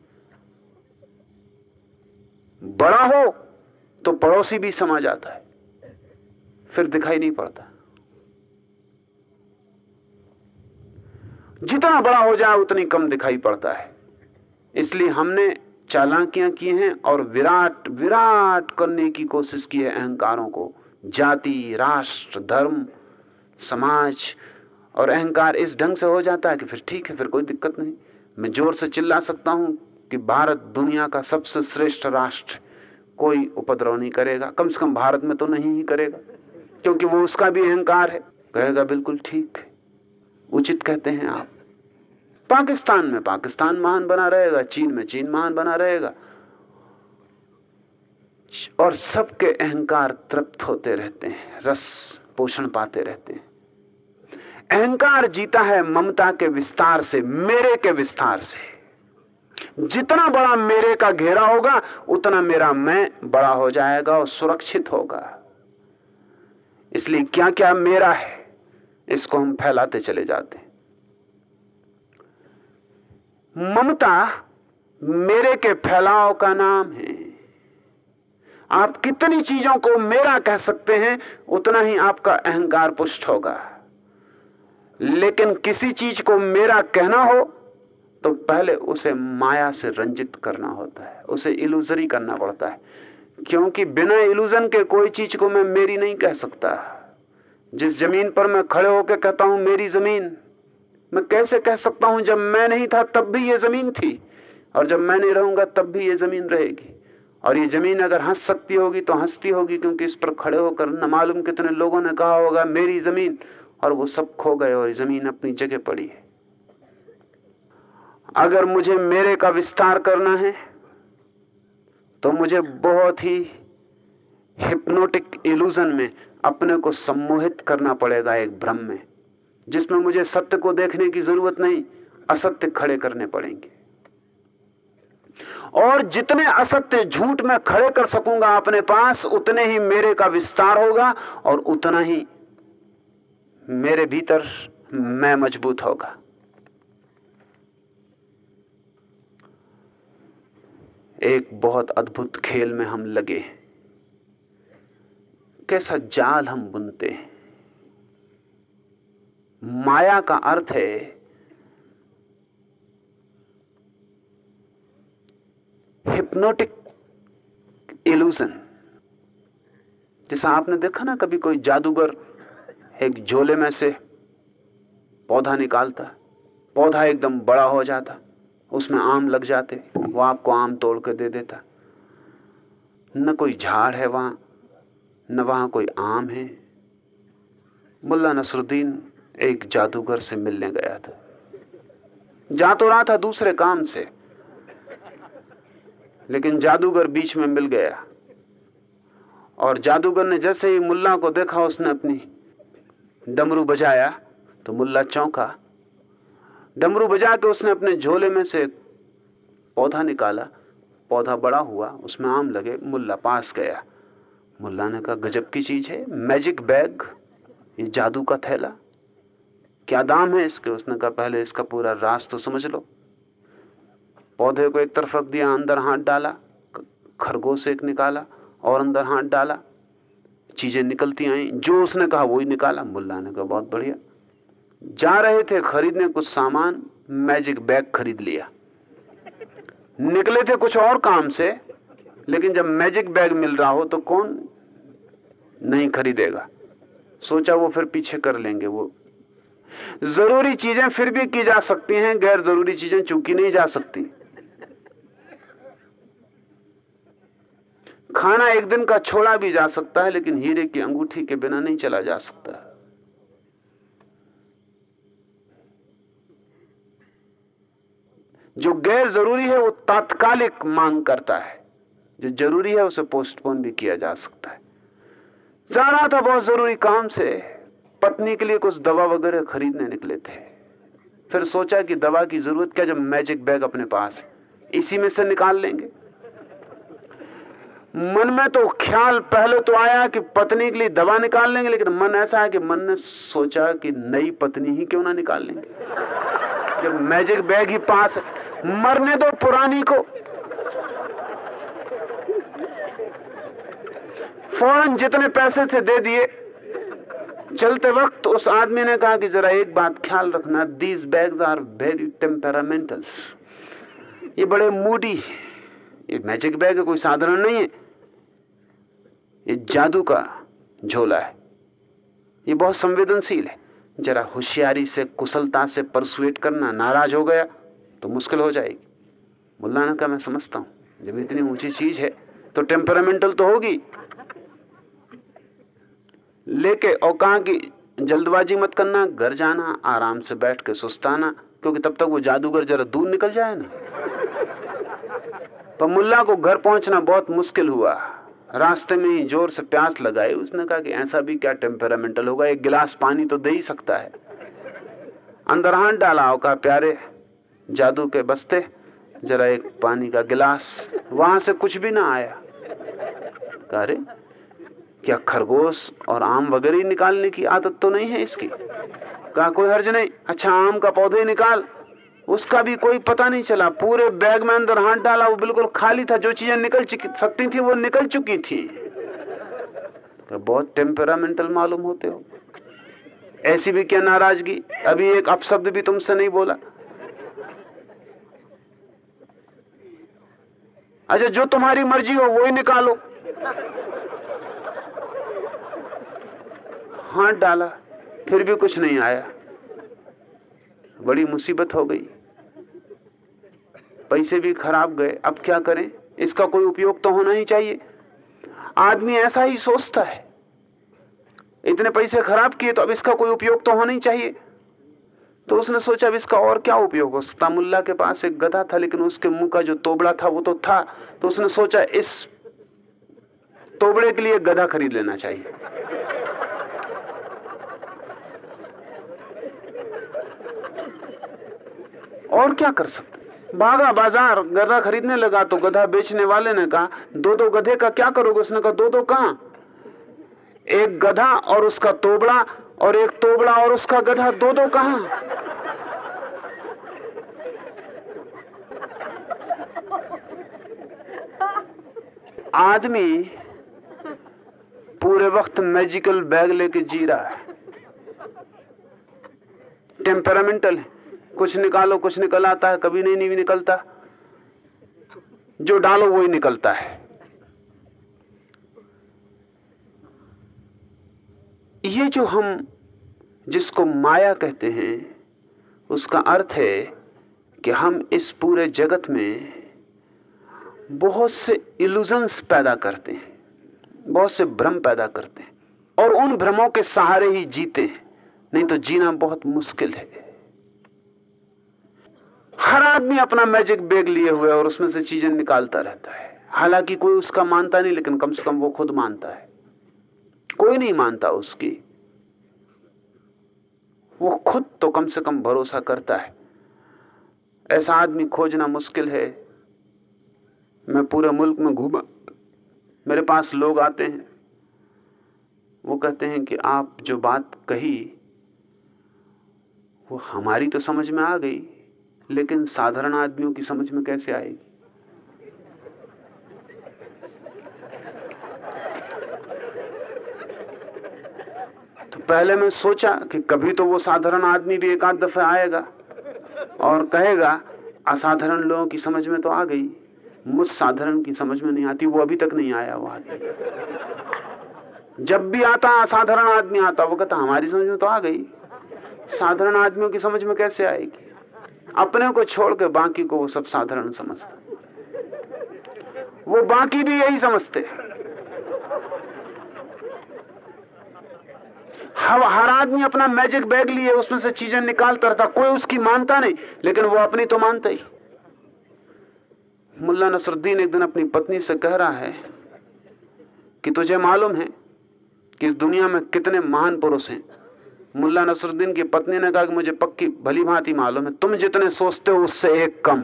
बड़ा हो तो पड़ोसी भी समा जाता है। फिर दिखाई नहीं पड़ता। जितना बड़ा हो जाए, उतनी कम दिखाई पड़ता है। इसलिए हमने चालाकियाँ की हैं और विराट विराट करने की कोशिश की है अहंकारों को। जाति, राष्ट्र, धर्म, समाज, और अहंकार इस ढंग से हो जाता है कि फिर ठीक है, फिर कोई दिक्कत नहीं। मैं ज़ोर से चिल्ला सकता हूँ कि भारत दुनिया का सबसे श्रेष्ठ राष्ट्र कोई उपद्रव नहीं करेगा। कम से कम भारत में तो नहीं ही करेगा, क्योंकि वो उसका भी अहंकार है। कहेगा, बिल्कुल ठीक है, उचित कहते हैं आप। पाकिस्तान में, पाकिस्तान महान बना रहेगा, चीन में चीन महान बना रहेगा। और सबके अहंकार तृप्त होते रहते हैं, रस पोषण पाते रहते हैं। अहंकार जीता है ममता के विस्तार से, मेरे के विस्तार से। जितना बड़ा मेरे का घेरा होगा, उतना मेरा मैं बड़ा हो जाएगा और सुरक्षित होगा। इसलिए क्या क्या मेरा है, इसको हम फैलाते चले जाते ममता मेरे के फैलाव का नाम है। आप कितनी चीज़ों को मेरा कह सकते हैं, उतना ही आपका अहंकार पुष्ट होगा। लेकिन किसी चीज़ को मेरा कहना हो तो पहले उसे माया से रंजित करना होता है, उसे इलूजरी करना पड़ता है। क्योंकि बिना इलूजन के कोई चीज़ को मैं मेरी नहीं कह सकता। जिस ज़मीन पर मैं खड़े होकर कहता हूँ, मेरी ज़मीन। मैं कैसे कह सकता हूँ, जब मैं नहीं था, तब भी ये ज़मीन थी। और जब मैं नहीं रहूँगा, तब भी ये ज़मीन रहेगी। और ये ज़मीन अगर हंस सकती होगी तो हंसती होगी, क्योंकि इस पर खड़े होकर न मालूम कितने लोगों ने कहा होगा, मेरी ज़मीन। और वो सब खो गए और ज़मीन अपनी जगह पड़ी है। अगर मुझे मेरे का विस्तार करना है तो मुझे बहुत ही हिप्नोटिक इल्यूजन में अपने को सम्मोहित करना पड़ेगा एक भ्रम में, जिसमें मुझे सत्य को देखने की ज़रूरत नहीं, असत्य खड़े करने पड़ेंगे। और जितने असत्य झूठ में खड़े कर सकूँगा अपने पास, उतने ही मेरे का विस्तार होगा, और उतना ही मेरे भीतर मैं मज़बूत होगा। एक बहुत अद्भुत खेल में हम लगे कैसा जाल हम बुनते हैं। माया का अर्थ है हिप्नोटिक इल्यूजन जैसा आपने देखा ना, कभी कोई जादूगर एक झोले में से पौधा निकालता, पौधा एकदम बड़ा हो जाता। उसमें आम लग जाते, वो आपको आम तोड़ के दे देता। न कोई झाड़ है वहाँ, न वहाँ कोई आम है। मुल्ला नसरुद्दीन एक जादूगर से मिलने गया था। जा तो रहा था दूसरे काम से, लेकिन जादूगर बीच में मिल गया। और जादूगर ने जैसे ही मुल्ला को देखा, उसने अपनी डमरू बजाया तो मुल्ला चौंका। डमरू बजा के उसने अपने झोले में से पौधा निकाला। पौधा बड़ा हुआ, उसमें आम लगे, मुल्ला पास गया। मुल्ला ने कहा, गजब की चीज़ है, मैजिक बैग, ये जादू का थैला। क्या दाम है इसके? उसने कहा, पहले इसका पूरा राज तो समझ लो। पौधे को एक तरफ़ रख दिया, अंदर हाथ डाला खरगोश एक निकाला और अंदर हाथ डाला। चीज़ें निकलती आई, जो उसने कहा, वही निकाला। मुल्ला ने कहा, बहुत बढ़िया। जा रहे थे खरीदने कुछ सामान, मैजिक बैग खरीद लिया। निकले थे कुछ और काम से, लेकिन जब मैजिक बैग मिल रहा हो तो कौन नहीं खरीदेगा? सोचा वो फिर पीछे कर लेंगे वो। ज़रूरी चीज़ें फिर भी की जा सकती हैं, गैर ज़रूरी चीज़ें चूकी नहीं जा सकती। खाना एक दिन का छोड़ा भी जा सकता है, लेकिन हीरे की अंगूठी के बिना नहीं चला जा सकता। जो गैर ज़रूरी है, वो तात्कालिक मांग करता है। जो ज़रूरी है, उसे पोस्टपोन भी किया जा सकता है। जा रहा था बहुत ज़रूरी काम से, पत्नी के लिए कुछ दवा वगैरह खरीदने निकले थे। फिर सोचा कि दवा की ज़रूरत क्या, जब मैजिक बैग अपने पास है, इसी में से निकाल लेंगे। मन में तो ख्याल पहले तो आया कि पत्नी के लिए दवा निकाल लेंगे, लेकिन मन ऐसा है कि मन ने सोचा कि नई पत्नी ही क्यों ना निकाल लेंगे। जब मैजिक बैग ही पास मरने दो पुरानी को। फ़ौरन जितने पैसे से दे दिए। चलते वक्त उस आदमी ने कहा कि जरा एक बात ख्याल रखना these bags are very temperamental ये बड़े मूडी ये मैजिक बैग है कोई साधारण नहीं है। ये जादू का झोला है। ये बहुत संवेदनशील है। जरा होशियारी से, कुशलता से परसुएट करना नाराज़ हो गया तो मुश्किल हो जाएगी। मुल्ला ने कहा, मैं समझता हूँ, जब इतनी ऊँची चीज़ है तो टेम्परामेंटल तो होगी। लेके और कहा कि जल्दबाजी मत करना, घर जाना, आराम से बैठ के सुस्ताना, क्योंकि तब तक वो जादूगर जरा दूर निकल जाए ना। तो मुल्ला को घर पहुँचना बहुत मुश्किल हुआ। रास्ते में ही ज़ोर से प्यास लगाई, उसने कहा कि ऐसा भी क्या टेम्परामेंटल होगा? एक गिलास पानी तो दे ही सकता है। अंदर हाथ डाला हो कहा, प्यारे जादू के बस्ते, जरा एक पानी का गिलास वहाँ से कुछ भी ना आया। अरे, क्या खरगोश और आम वगैरह निकालने की आदत तो नहीं है इसकी? कहा, कोई हर्ज नहीं। अच्छा आम का पौधे निकाल। उसका भी कोई पता नहीं चला। पूरे बैग में अंदर हाथ डाला, वो बिल्कुल खाली था। जो चीज़ें निकल सकती थी, वो निकल चुकी थी। तो बहुत टेम्परामेंटल मालूम होते हो। ऐसी भी क्या नाराज़गी? अभी एक अपशब्द भी तुमसे नहीं बोला। अच्छा जो तुम्हारी मर्ज़ी हो वो ही निकालो। हाथ डाला, फिर भी कुछ नहीं आया। बड़ी मुसीबत हो गई। पैसे भी खराब गए, अब क्या करें? इसका कोई उपयोग तो होना ही चाहिए। आदमी ऐसा ही सोचता है। इतने पैसे खराब किए तो अब इसका कोई उपयोग तो होना ही चाहिए। तो उसने सोचा, अब इसका और क्या उपयोग हो सकता? मुल्ला के पास एक गधा था, लेकिन उसके मुँह का जो तोबड़ा था, वो तो था। तो उसने सोचा, इस तोबड़े के लिए गधा खरीद लेना चाहिए। और क्या कर सकते? भागा बाज़ार गधा खरीदने लगा तो गधा बेचने वाले ने कहा, दो दो गधे का क्या करोगे? उसने कहा, दो दो कहा? एक गधा और उसका तोबड़ा और एक तोबड़ा और उसका गधा, दो दो कहा? आदमी पूरे वक्त मैजिकल बैग लेके जी रहा है। टेम्परामेंटल है। कुछ निकालो, कुछ निकल आता है, कभी नहीं नहीं निकलता। जो डालो, वही निकलता है। ये जो हम जिसको माया कहते हैं, उसका अर्थ है कि हम इस पूरे जगत में बहुत से इल्यूजन्स पैदा करते हैं, बहुत से भ्रम पैदा करते हैं, और उन भ्रमों के सहारे ही जीते हैं। नहीं तो जीना बहुत मुश्किल है। हर आदमी अपना मैजिक बैग लिए हुए और उसमें से चीज़ें निकालता रहता है। हालाँकि कोई उसका मानता नहीं, लेकिन कम से कम वो खुद मानता है। कोई नहीं मानता उसकी। वो खुद तो कम से कम भरोसा करता है। ऐसा आदमी खोजना मुश्किल है। मैं पूरे मुल्क में घूमा, मेरे पास लोग आते हैं। वो कहते हैं कि आप जो बात कही, वो हमारी तो समझ में आ गई। लेकिन साधारण आदमियों की समझ में कैसे आएगी? तो पहले मैं सोचा कि कभी तो वो साधारण आदमी भी एक आध दफे आएगा और कहेगा, असाधारण लोगों की समझ में तो आ गई, मुझ साधारण की समझ में नहीं आती, वो अभी तक नहीं आया वो आदमी। जब भी आता, असाधारण आदमी आता, वो कहता, हमारी समझ में तो आ गई, साधारण आदमियों की समझ में कैसे आएगी? अपने को छोड़ के बाकी को वो सब साधारण समझता। वो बाकी भी यही समझते। हर हर आदमी अपना मैजिक बैग लिए, उसमें से चीज़ें निकालता रहता, कोई उसकी मानता नहीं, लेकिन वो अपनी तो मानता ही। मुल्ला नसरुद्दीन एक दिन अपनी पत्नी से कह रहा है कि तुझे मालूम है कि इस दुनिया में कितने महान पुरुष हैं। मुल्ला नसरुद्दीन की पत्नी ने कहा कि मुझे पक्की भली भांति मालूम है, तुम जितने सोचते हो उससे एक कम।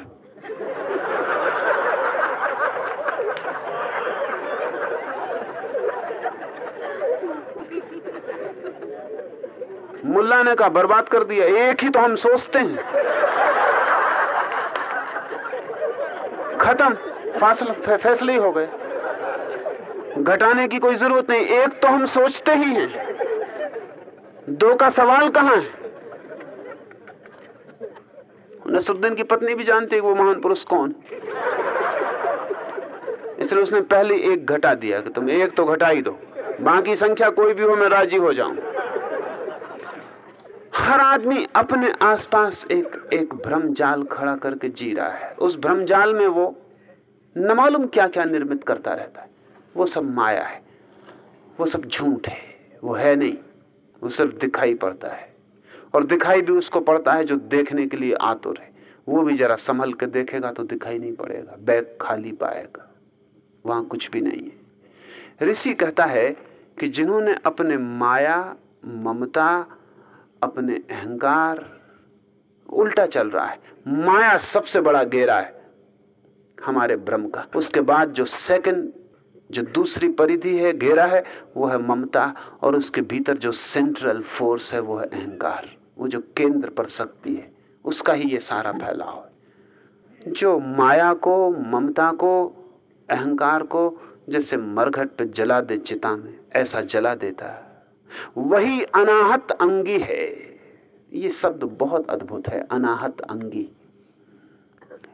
मुल्ला ने कहा, बर्बाद कर दिया, एक ही तो हम सोचते हैं। खत्म, फासला फैसले ही हो गए। घटाने की कोई ज़रूरत नहीं, एक तो हम सोचते ही हैं। दो का सवाल कहाँ है? नसरुद्दीन की पत्नी भी जानती है वो महान पुरुष कौन। इसलिए उसने पहले एक घटा दिया कि तुम एक तो घटा ही दो, बाकी संख्या कोई भी हो, मैं राज़ी हो जाऊँ। हर आदमी अपने आसपास एक एक भ्रम जाल खड़ा करके जी रहा है। उस भ्रम जाल में वो न मालूम क्या क्या निर्मित करता रहता है। वो सब माया है, वो सब झूठ है, वो है नहीं। वो सिर्फ़ दिखाई पड़ता है। और दिखाई भी उसको पड़ता है जो देखने के लिए आतुर है। वो भी जरा संभल के देखेगा तो दिखाई नहीं पड़ेगा, बैग खाली पाएगा, वहाँ कुछ भी नहीं है। ऋषि कहता है कि जिन्होंने अपने माया, ममता, अपने अहंकार, उल्टा चल रहा है, माया सबसे बड़ा घेरा है हमारे ब्रह्म का। उसके बाद जो सेकंड जो दूसरी परिधि है, घेरा है, वो है ममता और उसके भीतर जो सेंट्रल फोर्स है, वो है अहंकार। वो जो केंद्र पर शक्ति है, उसका ही ये सारा फैलाव है। जो माया को, ममता को, अहंकार को जैसे मरघट पे जला दे चिता में, ऐसा जला देता है, वही अनाहत अंगी है। ये शब्द बहुत अद्भुत है, अनाहत अंगी।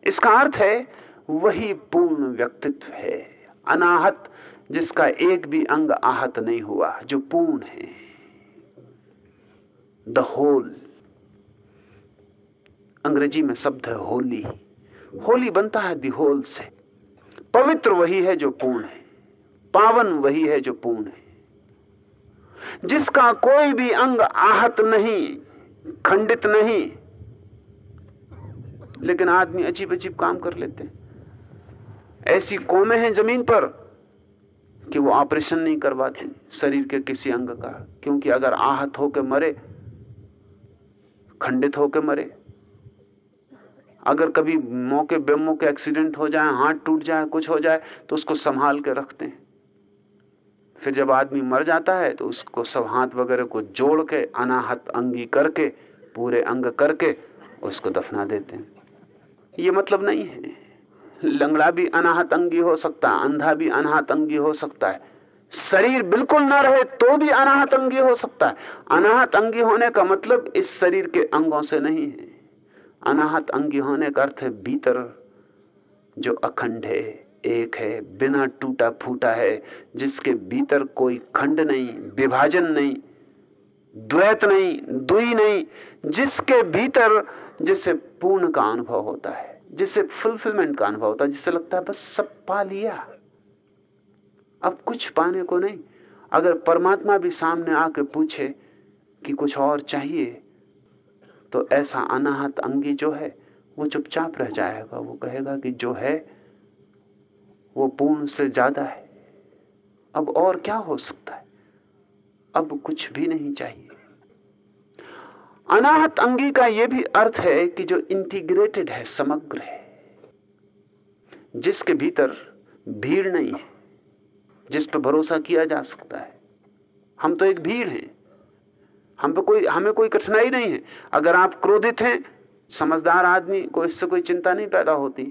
इसका अर्थ है, वही पूर्ण व्यक्तित्व है। अनाहत, जिसका एक भी अंग आहत नहीं हुआ, जो पूर्ण है। द होल अंग्रेज़ी में शब्द है होली। होली बनता है दी होल से। पवित्र वही है जो पूर्ण है। पावन वही है जो पूर्ण है। जिसका कोई भी अंग आहत नहीं, खंडित नहीं, लेकिन आदमी अजीब अजीब काम कर लेते हैं। ऐसी कौमें हैं ज़मीन पर कि वो ऑपरेशन नहीं करवाते शरीर के किसी अंग का, क्योंकि अगर आहत होकर मरे, खंडित होकर मरे, अगर कभी मौके बेमौके एक्सीडेंट हो जाए, हाथ टूट जाए, कुछ हो जाए तो उसको संभाल के रखते हैं। फिर जब आदमी मर जाता है तो उसको सब हाथ वगैरह को जोड़ के, अनाहत अंगी करके, पूरे अंग करके, उसको दफना देते हैं। ये मतलब नहीं है। लंगड़ा भी अनाहत अंगी हो सकता है, अंधा भी अनाहत अंगी हो सकता है। शरीर बिल्कुल ना रहे तो भी अनाहत अंगी हो सकता है। अनाहत अंगी होने का मतलब इस शरीर के अंगों से नहीं है। अनाहत अंगी होने का अर्थ है भीतर, जो अखंड है, एक है, बिना टूटा फूटा है, जिसके भीतर कोई खंड नहीं, विभाजन नहीं, द्वैत नहीं दुई नहीं, जिसके भीतर, जिसे पूर्ण का अनुभव होता है। जिससे फुलफिलमेंट का अनुभव होता है, जिससे लगता है, बस सब पा लिया। अब कुछ पाने को नहीं। अगर परमात्मा भी सामने आके पूछे कि कुछ और चाहिए तो ऐसा अनाहत अंगी जो है, वो चुपचाप रह जाएगा। वो कहेगा कि जो है, वो पूर्ण से ज़्यादा है। अब और क्या हो सकता है? अब कुछ भी नहीं चाहिए। अनाहत अंगी का यह भी अर्थ है कि जो इंटीग्रेटेड है, समग्र है, जिसके भीतर भीड़ नहीं है, जिस पर भरोसा किया जा सकता है। हम तो एक भीड़ हैं। हम पे कोई, हमें कोई कठिनाई नहीं है। अगर आप क्रोधित हैं, समझदार आदमी को इससे कोई चिंता नहीं पैदा होती,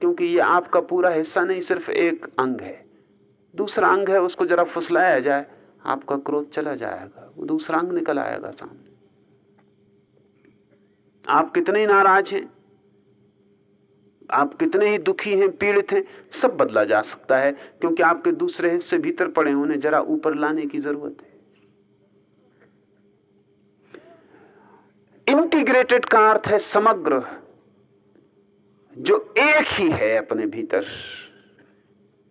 क्योंकि ये आपका पूरा हिस्सा नहीं, सिर्फ़ एक अंग है। दूसरा अंग है, उसको जरा फुसलाया जाए, आपका क्रोध चला जाएगा, वो दूसरा अंग निकल आएगा सामने। आप कितने नाराज़ हैं, आप कितने ही दुखी हैं, पीड़ित हैं, सब बदला जा सकता है, क्योंकि आपके दूसरे हिस्से भीतर पड़े उन्हें जरा ऊपर लाने की ज़रूरत है। इंटीग्रेटेड का अर्थ है समग्र, जो एक ही है अपने भीतर।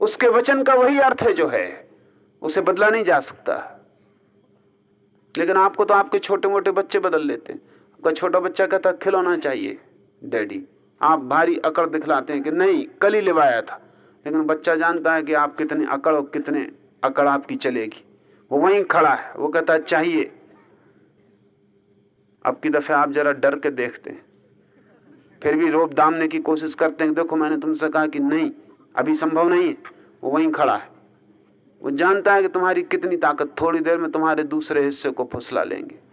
उसके वचन का वही अर्थ है जो है, उसे बदला नहीं जा सकता। लेकिन आपको तो आपके छोटे मोटे बच्चे बदल लेते आपका छोटा बच्चा कहता, खिलौना चाहिए, डैडी। आप भारी अकड़ दिखलाते हैं कि नहीं, कल ही लिवाया था। लेकिन बच्चा जानता है कि आप कितने अकड़ और कितने अकड़ आपकी चलेगी। वो वहीं खड़ा है, वो कहता है चाहिए। अब की दफे आप जरा डर के देखते हैं। फिर भी रोप दामने की कोशिश करते हैं देखो, मैंने तुमसे कहा कि नहीं, अभी संभव नहीं है। वो वहीं खड़ा है। वो जानता है कि तुम्हारी कितनी ताकत, थोड़ी देर में तुम्हारे दूसरे हिस्से को फुसला लेंगे।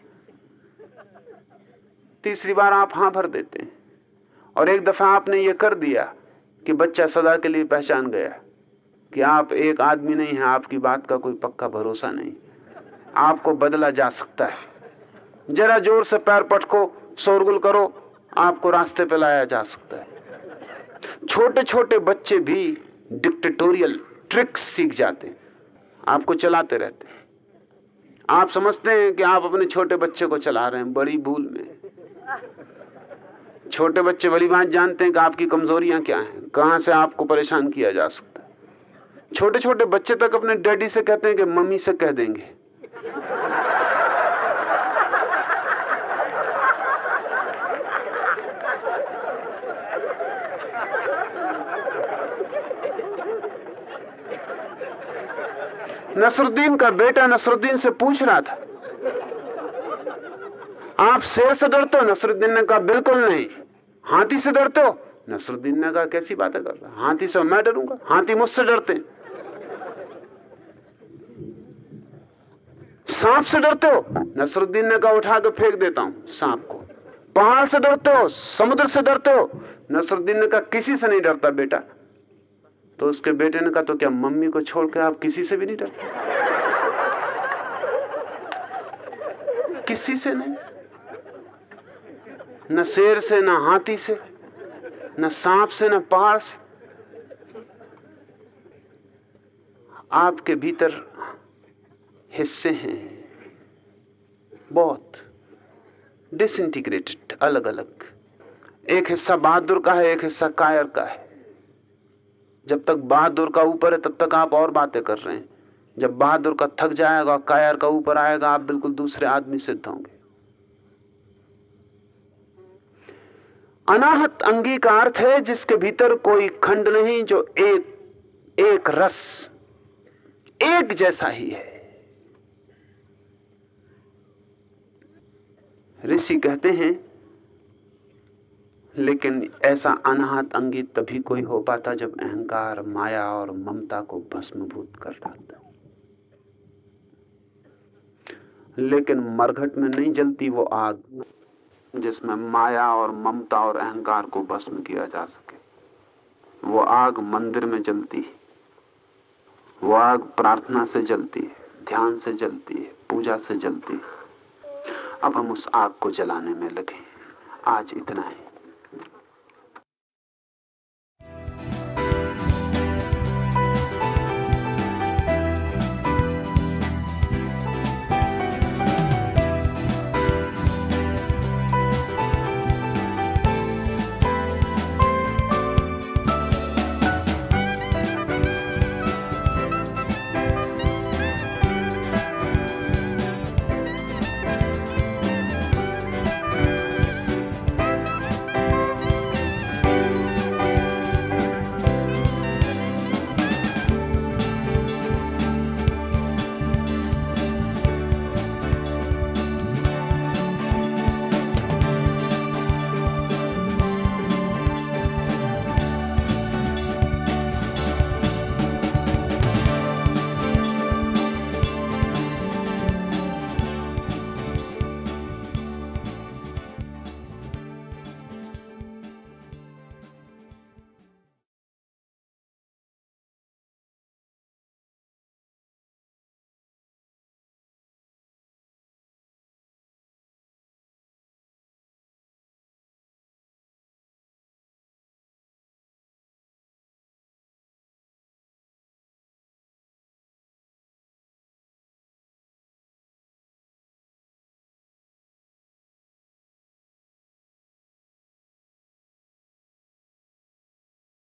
तीसरी बार आप हाँ भर देते हैं। और एक दफ़ा आपने ये कर दिया कि बच्चा सदा के लिए पहचान गया कि आप एक आदमी नहीं है, आपकी बात का कोई पक्का भरोसा नहीं। आपको बदला जा सकता है। जरा ज़ोर से पैर पटको, शोरगुल करो, आपको रास्ते पे लाया जा सकता है। छोटे छोटे बच्चे भी डिक्टेटोरियल ट्रिक्स सीख जाते हैं। आपको चलाते रहते हैं। आप समझते हैं कि आप अपने छोटे बच्चे को चला रहे हैं, बड़ी भूल में। छोटे बच्चे बड़ी बात जानते हैं कि आपकी कमजोरियाँ क्या हैं, कहाँ से आपको परेशान किया जा सकता है। छोटे छोटे बच्चे तक अपने डैडी से कहते हैं कि मम्मी से कह देंगे। नसरुद्दीन का बेटा नसरुद्दीन से पूछ रहा था आप शेर से डरते हो, नसरुद्दीन ने कहा बिल्कुल नहीं। हाथी से डरते हो? नसरुद्दीन ने कहा कैसी बातें कर रहा हाथी से मैं डरूँगा? हाथी मुझसे डरते सांप से डरते हो? नसरुद्दीन ने कहा उठा के फेंक देता हूँ सांप को। पहाड़ से डरते हो? समुद्र से डरते हो? नसरुद्दीन ने कहा किसी से नहीं डरता बेटा। तो उसके बेटे ने कहा तो क्या मम्मी को छोड़कर आप किसी से भी नहीं डरते? किसी से नहीं। न शेर से, न हाथी से, न सांप से, न पहाड़ से। आपके भीतर हिस्से हैं, बहुत डिसइंटीग्रेटेड अलग अलग एक हिस्सा बहादुर का है, एक हिस्सा कायर का है। जब तक बहादुर का ऊपर है, तब तक आप और बातें कर रहे हैं। जब बहादुर का थक जाएगा, कायर का ऊपर आएगा, आप बिल्कुल दूसरे आदमी सिद्ध होंगे। अनाहत अंगी का अर्थ है जिसके भीतर कोई खंड नहीं, जो एक एक रस एक जैसा ही है। ऋषि कहते हैं, लेकिन ऐसा अनाहत अंगी तभी कोई हो पाता जब अहंकार, माया और ममता को भस्मभूत कर डालता लेकिन मरघट में नहीं जलती वो आग। जिसमें माया और ममता और अहंकार को भस्म किया जा सके। वो आग मंदिर में जलती है। वो आग प्रार्थना से जलती है, ध्यान से जलती है, पूजा से जलती है। अब हम उस आग को जलाने में लगे आज इतना है।